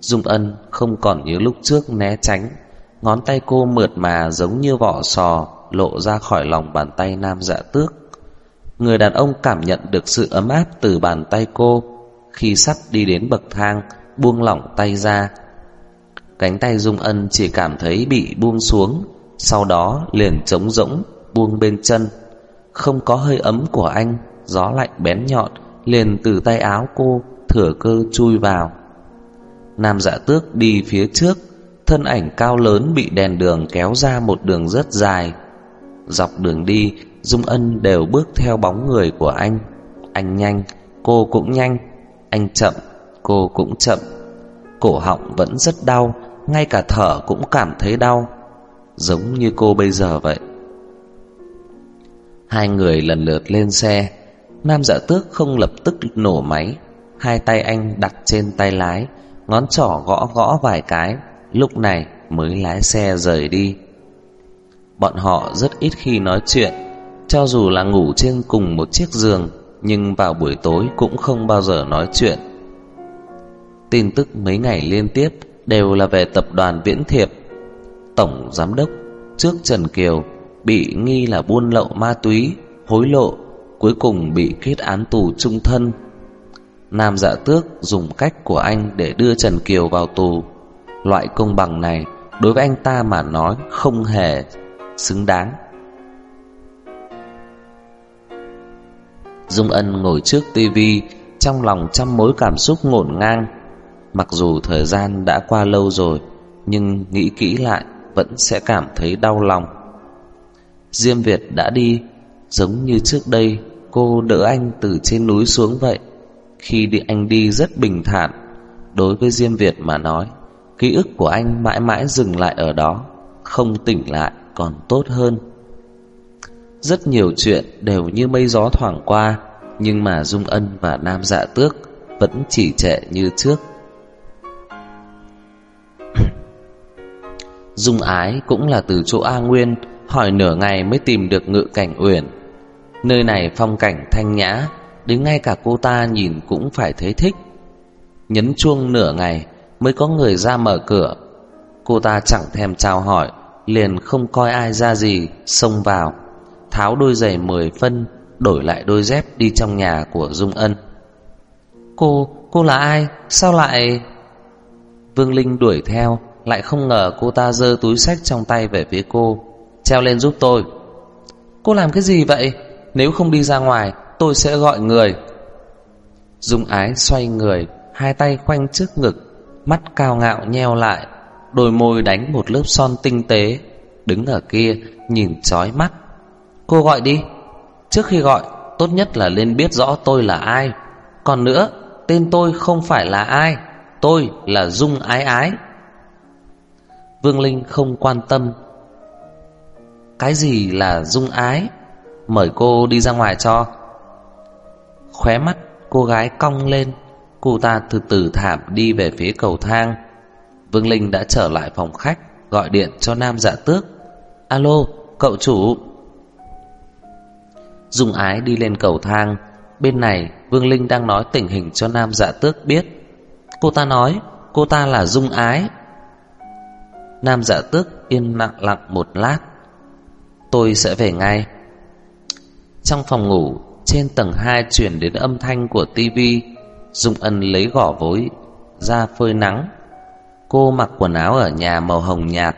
Dung Ân không còn như lúc trước né tránh, ngón tay cô mượt mà giống như vỏ sò lộ ra khỏi lòng bàn tay nam dạ tước. Người đàn ông cảm nhận được sự ấm áp từ bàn tay cô, khi sắp đi đến bậc thang, buông lỏng tay ra. Cánh tay Dung Ân chỉ cảm thấy bị buông xuống, sau đó liền trống rỗng buông bên chân. Không có hơi ấm của anh, gió lạnh bén nhọn liền từ tay áo cô thừa cơ chui vào. Nam dạ tước đi phía trước Thân ảnh cao lớn bị đèn đường kéo ra một đường rất dài. Dọc đường đi Dung Ân đều bước theo bóng người của anh. Anh nhanh Cô cũng nhanh. Anh chậm Cô cũng chậm. Cổ họng vẫn rất đau Ngay cả thở cũng cảm thấy đau. Giống như cô bây giờ vậy. Hai người lần lượt lên xe. Nam dạ tước không lập tức nổ máy. Hai tay anh đặt trên tay lái, Ngón trỏ gõ gõ vài cái. Lúc này mới lái xe rời đi. Bọn họ rất ít khi nói chuyện. Cho dù là ngủ trên cùng một chiếc giường, Nhưng vào buổi tối cũng không bao giờ nói chuyện. Tin tức mấy ngày liên tiếp Đều là về tập đoàn Viễn Thiệp. Tổng Giám đốc trước Trần Kiều Bị nghi là buôn lậu ma túy Hối lộ Cuối cùng bị kết án tù trung thân Nam dạ tước dùng cách của anh để đưa Trần Kiều vào tù. Loại công bằng này đối với anh ta mà nói không hề xứng đáng. Dung Ân ngồi trước tivi trong lòng trăm mối cảm xúc ngổn ngang. Mặc dù thời gian đã qua lâu rồi, nhưng nghĩ kỹ lại vẫn sẽ cảm thấy đau lòng. Diêm Việt đã đi, giống như trước đây cô đỡ anh từ trên núi xuống vậy. Khi đi anh đi rất bình thản Đối với Diêm Việt mà nói Ký ức của anh mãi mãi dừng lại ở đó Không tỉnh lại còn tốt hơn Rất nhiều chuyện đều như mây gió thoảng qua Nhưng mà Dung Ân và Nam Dạ Tước Vẫn chỉ trệ như trước Dung Ái cũng là từ chỗ A Nguyên Hỏi nửa ngày mới tìm được ngự cảnh uyển. Nơi này phong cảnh thanh nhã Đến ngay cả cô ta nhìn cũng phải thấy thích. Nhấn chuông nửa ngày Mới có người ra mở cửa. Cô ta chẳng thèm chào hỏi Liền không coi ai ra gì Xông vào. Tháo đôi giày mười phân Đổi lại đôi dép đi trong nhà của Dung Ân. Cô, cô là ai? Sao lại... Vương Linh đuổi theo. Lại không ngờ cô ta giơ túi sách trong tay về phía cô, Treo lên giúp tôi. Cô làm cái gì vậy? Nếu không đi ra ngoài, tôi sẽ gọi người. Dung ái xoay người, Hai tay khoanh trước ngực, Mắt cao ngạo nheo lại, Đôi môi đánh một lớp son tinh tế, Đứng ở kia nhìn chói mắt. Cô gọi đi. Trước khi gọi, Tốt nhất là lên biết rõ tôi là ai. Còn nữa, Tên tôi không phải là ai, Tôi là Dung ái ái. Vương Linh không quan tâm. Cái gì là Dung ái? Mời cô đi ra ngoài cho. Khóe mắt cô gái cong lên. Cô ta từ từ thảm đi về phía cầu thang. Vương Linh đã trở lại phòng khách Gọi điện cho Nam Dạ Tước. Alo, cậu chủ. Dung ái đi lên cầu thang. Bên này Vương Linh đang nói tình hình cho Nam Dạ Tước biết. Cô ta nói Cô ta là Dung ái. Nam dạ tước yên lặng lặng một lát. Tôi sẽ về ngay. Trong phòng ngủ, Trên tầng 2 chuyển đến âm thanh của tivi Dung Ân lấy gỏ vối Ra phơi nắng. Cô mặc quần áo ở nhà màu hồng nhạt,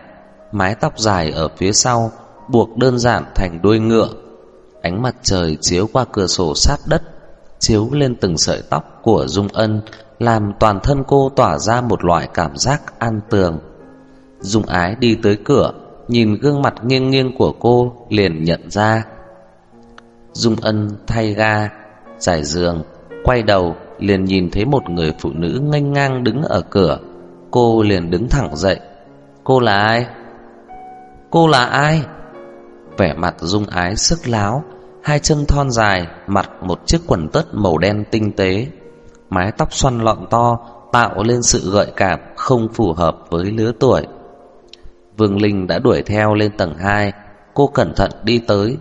Mái tóc dài ở phía sau, Buộc đơn giản thành đuôi ngựa. Ánh mặt trời chiếu qua cửa sổ sát đất, Chiếu lên từng sợi tóc của Dung Ân, Làm toàn thân cô tỏa ra một loại cảm giác an tường. Dung ái đi tới cửa, Nhìn gương mặt nghiêng nghiêng của cô Liền nhận ra. Dung ân thay ga, Giải giường, Quay đầu liền nhìn thấy một người phụ nữ nghênh ngang đứng ở cửa. Cô liền đứng thẳng dậy. Cô là ai? Cô là ai? Vẻ mặt dung ái sức láo, Hai chân thon dài, Mặc một chiếc quần tất màu đen tinh tế. Mái tóc xoăn lọn to, Tạo lên sự gợi cảm Không phù hợp với lứa tuổi. Vương Linh đã đuổi theo lên tầng 2 Cô cẩn thận đi tới.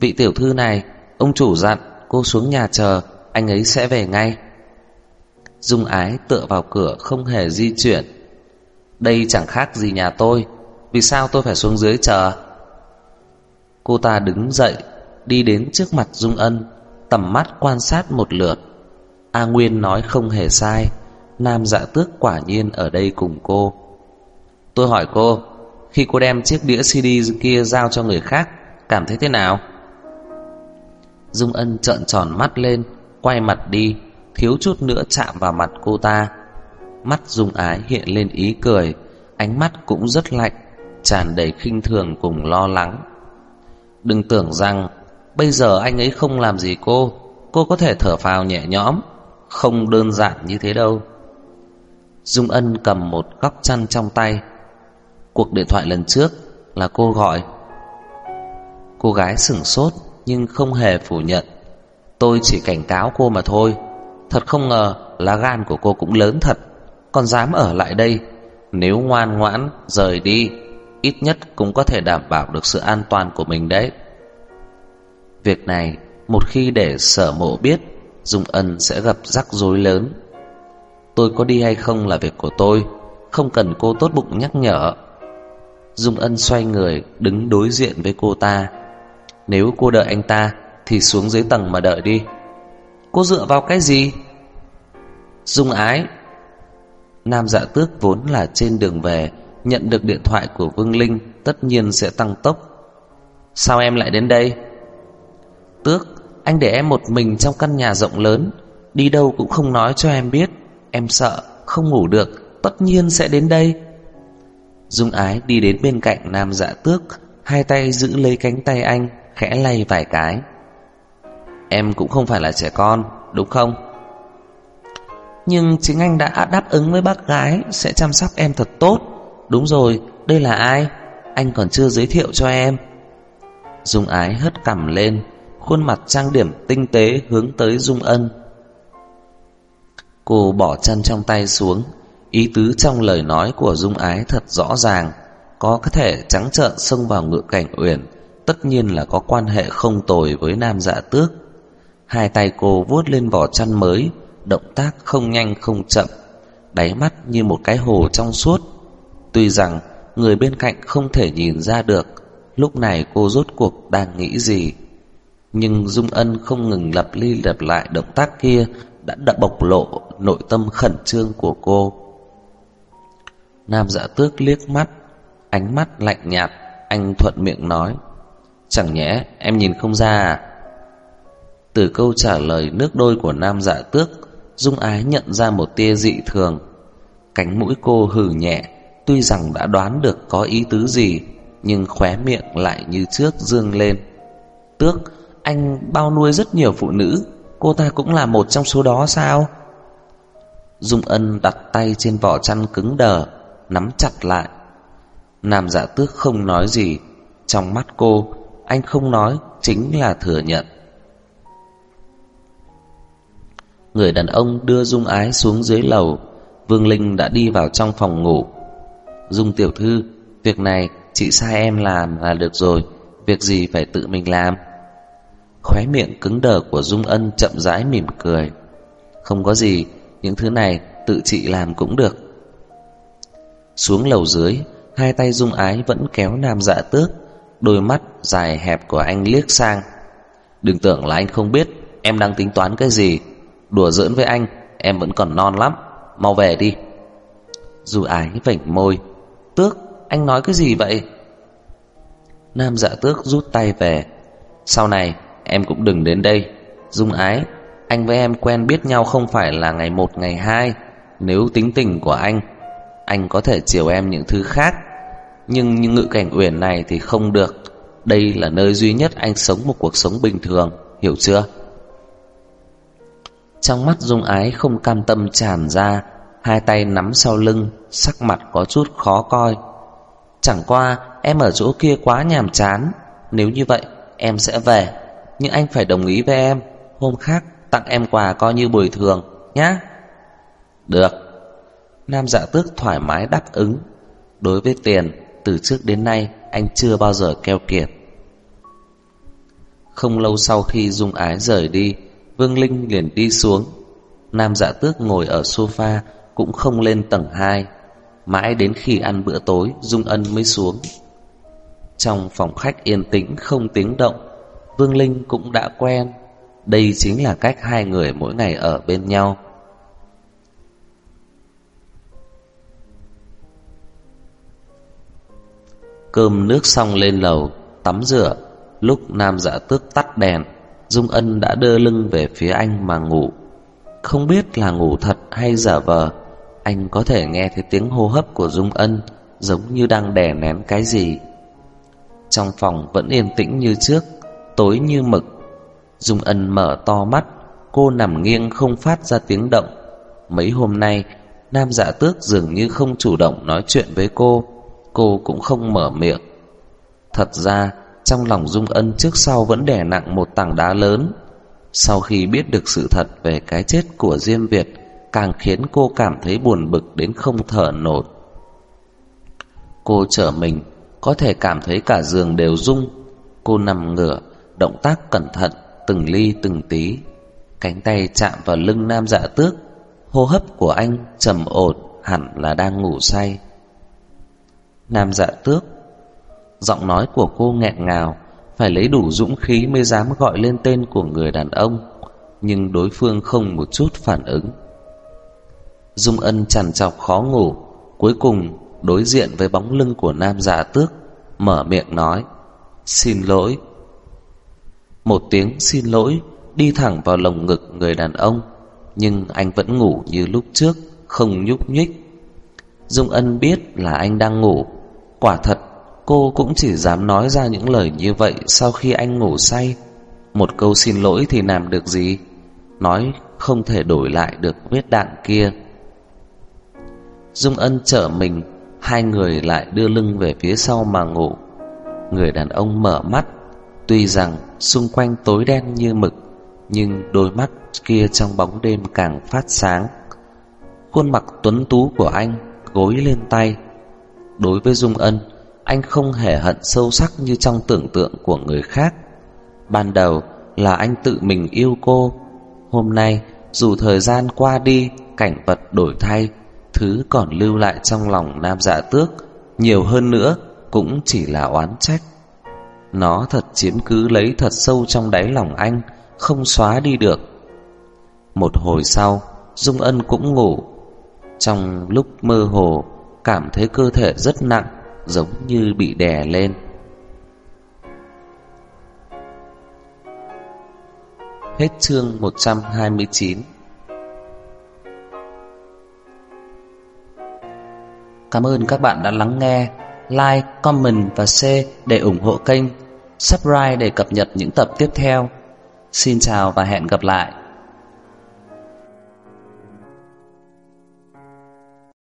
Vị tiểu thư này, Ông chủ dặn cô xuống nhà chờ, Anh ấy sẽ về ngay. Dung ái tựa vào cửa không hề di chuyển. Đây chẳng khác gì nhà tôi, Vì sao tôi phải xuống dưới chờ? Cô ta đứng dậy, Đi đến trước mặt Dung Ân, Tầm mắt quan sát một lượt. A Nguyên nói không hề sai, Nam dạ tước quả nhiên ở đây cùng cô. Tôi hỏi cô khi cô đem chiếc đĩa CD kia giao cho người khác, Cảm thấy thế nào? Dung Ân trợn tròn mắt lên, Quay mặt đi, Thiếu chút nữa chạm vào mặt cô ta. Mắt Dung Ái hiện lên ý cười, Ánh mắt cũng rất lạnh, tràn đầy khinh thường cùng lo lắng. Đừng tưởng rằng, Bây giờ anh ấy không làm gì cô Cô có thể thở phào nhẹ nhõm, Không đơn giản như thế đâu. Dung Ân cầm một góc chăn trong tay Cuộc điện thoại lần trước là cô gọi. Cô gái sửng sốt nhưng không hề phủ nhận. Tôi chỉ cảnh cáo cô mà thôi. Thật không ngờ lá gan của cô cũng lớn thật. Còn dám ở lại đây. Nếu ngoan ngoãn, rời đi, Ít nhất cũng có thể đảm bảo được sự an toàn của mình đấy. Việc này, Một khi để sở mộ biết, Dung Ân sẽ gặp rắc rối lớn. Tôi có đi hay không là việc của tôi. Không cần cô tốt bụng nhắc nhở. Dung Ân xoay người, Đứng đối diện với cô ta. Nếu cô đợi anh ta, Thì xuống dưới tầng mà đợi đi. Cô dựa vào cái gì? Dung ái. Nam dạ tước vốn là trên đường về, Nhận được điện thoại của Vương Linh, Tất nhiên sẽ tăng tốc. Sao em lại đến đây? Tước, Anh để em một mình trong căn nhà rộng lớn. Đi đâu cũng không nói cho em biết. Em sợ không ngủ được, Tất nhiên sẽ đến đây. Dung ái đi đến bên cạnh nam dạ tước Hai tay giữ lấy cánh tay anh Khẽ lay vài cái. Em cũng không phải là trẻ con Đúng không? Nhưng chính anh đã đáp ứng với bác gái Sẽ chăm sóc em thật tốt. Đúng rồi, đây là ai? Anh còn chưa giới thiệu cho em. Dung ái hất cằm lên Khuôn mặt trang điểm tinh tế Hướng tới Dung ân. Cô bỏ chân trong tay xuống Ý tứ trong lời nói của Dung Ái thật rõ ràng. Có có thể trắng trợn xông vào ngựa cảnh uyển, Tất nhiên là có quan hệ không tồi với nam dạ tước. Hai tay cô vuốt lên vỏ chăn mới, Động tác không nhanh không chậm, Đáy mắt như một cái hồ trong suốt. Tuy rằng, người bên cạnh không thể nhìn ra được Lúc này cô rốt cuộc đang nghĩ gì. Nhưng Dung Ân không ngừng lặp ly lặp lại động tác kia Đã đã bộc lộ nội tâm khẩn trương của cô. Nam dạ tước liếc mắt, Ánh mắt lạnh nhạt, Anh thuận miệng nói, Chẳng nhẽ em nhìn không ra à? Từ câu trả lời nước đôi của nam dạ tước, Dung ái nhận ra một tia dị thường. Cánh mũi cô hừ nhẹ, Tuy rằng đã đoán được có ý tứ gì, Nhưng khóe miệng lại như trước dương lên. Tước, Anh bao nuôi rất nhiều phụ nữ, Cô ta cũng là một trong số đó sao? Dung ân đặt tay trên vỏ chăn cứng đờ nắm chặt lại. Nam dạ tước không nói gì, trong mắt cô, anh không nói chính là thừa nhận. Người đàn ông đưa Dung Ái xuống dưới lầu, Vương Linh đã đi vào trong phòng ngủ. Dung tiểu thư, việc này chị sai em làm là được rồi, việc gì phải tự mình làm. Khóe miệng cứng đờ của Dung Ân chậm rãi mỉm cười. Không có gì, những thứ này tự chị làm cũng được. Xuống lầu dưới, Hai tay dung ái vẫn kéo nam dạ tước, Đôi mắt dài hẹp của anh liếc sang. Đừng tưởng là anh không biết Em đang tính toán cái gì. Đùa giỡn với anh, Em vẫn còn non lắm. Mau về đi. Dù ái vảnh môi. Tước, anh nói cái gì vậy? Nam dạ tước rút tay về. Sau này, em cũng đừng đến đây. Dung ái, Anh với em quen biết nhau không phải là ngày một, ngày hai. Nếu tính tình của anh anh có thể chiều em những thứ khác. Nhưng những ngự cảnh uyển này thì không được. Đây là nơi duy nhất anh sống một cuộc sống bình thường, Hiểu chưa? Trong mắt Dung ái không cam tâm tràn ra, Hai tay nắm sau lưng, Sắc mặt có chút khó coi. Chẳng qua, em ở chỗ kia quá nhàm chán. Nếu như vậy, em sẽ về. Nhưng anh phải đồng ý với em. Hôm khác, tặng em quà coi như bồi thường, Nhá. Được. Nam dạ tước thoải mái đáp ứng. Đối với tiền, Từ trước đến nay, anh chưa bao giờ keo kiệt. Không lâu sau khi Dung Ái rời đi, Vương Linh liền đi xuống. Nam dạ tước ngồi ở sofa, Cũng không lên tầng 2 Mãi đến khi ăn bữa tối, Dung Ân mới xuống. Trong phòng khách yên tĩnh, không tiếng động, Vương Linh cũng đã quen. Đây chính là cách hai người mỗi ngày ở bên nhau. Cơm nước xong lên lầu, Tắm rửa. Lúc nam dạ tước tắt đèn, Dung Ân đã đưa lưng về phía anh mà ngủ. Không biết là ngủ thật hay giả vờ, anh có thể nghe thấy tiếng hô hấp của Dung Ân Giống như đang đè nén cái gì. Trong phòng vẫn yên tĩnh như trước, Tối như mực. Dung Ân mở to mắt, Cô nằm nghiêng không phát ra tiếng động. Mấy hôm nay, Nam dạ tước dường như không chủ động nói chuyện với cô. Cô cũng không mở miệng Thật ra Trong lòng Dung Ân trước sau vẫn đè nặng một tảng đá lớn Sau khi biết được sự thật về cái chết của Diêm Việt càng khiến cô cảm thấy buồn bực đến không thở nổi. Cô trở mình, có thể cảm thấy cả giường đều rung. Cô nằm ngửa, động tác cẩn thận, từng ly từng tí. Cánh tay chạm vào lưng nam dạ tước, hô hấp của anh trầm ổn, hẳn là đang ngủ say. Nam dạ tước, giọng nói của cô nghẹn ngào, phải lấy đủ dũng khí mới dám gọi lên tên của người đàn ông, nhưng đối phương không một chút phản ứng. Dung Ân chằn chọc khó ngủ Cuối cùng đối diện với bóng lưng của nam dạ tước Mở miệng nói Xin lỗi. Một tiếng xin lỗi Đi thẳng vào lồng ngực người đàn ông Nhưng anh vẫn ngủ như lúc trước Không nhúc nhích. Dung Ân biết là anh đang ngủ. Quả thật, Cô cũng chỉ dám nói ra những lời như vậy Sau khi anh ngủ say. Một câu xin lỗi thì làm được gì? Nói không thể đổi lại được vết đạn kia. Dung Ân trở mình, Hai người lại đưa lưng về phía sau mà ngủ. Người đàn ông mở mắt, Tuy rằng xung quanh tối đen như mực, Nhưng đôi mắt kia trong bóng đêm càng phát sáng. Khuôn mặt tuấn tú của anh gối lên tay. Đối với Dung Ân, Anh không hề hận sâu sắc như trong tưởng tượng của người khác. Ban đầu là anh tự mình yêu cô. Hôm nay, dù thời gian qua đi, Cảnh vật đổi thay, Thứ còn lưu lại trong lòng nam dạ tước Nhiều hơn nữa Cũng chỉ là oán trách. Nó thật chiếm cứ lấy thật sâu trong đáy lòng anh, Không xóa đi được. Một hồi sau, Dung Ân cũng ngủ. Trong lúc mơ hồ Cảm thấy cơ thể rất nặng Giống như bị đè lên Hết chương 129 Cảm ơn các bạn đã lắng nghe. Like, comment và share để ủng hộ kênh. Subscribe để cập nhật những tập tiếp theo. Xin chào và hẹn gặp lại.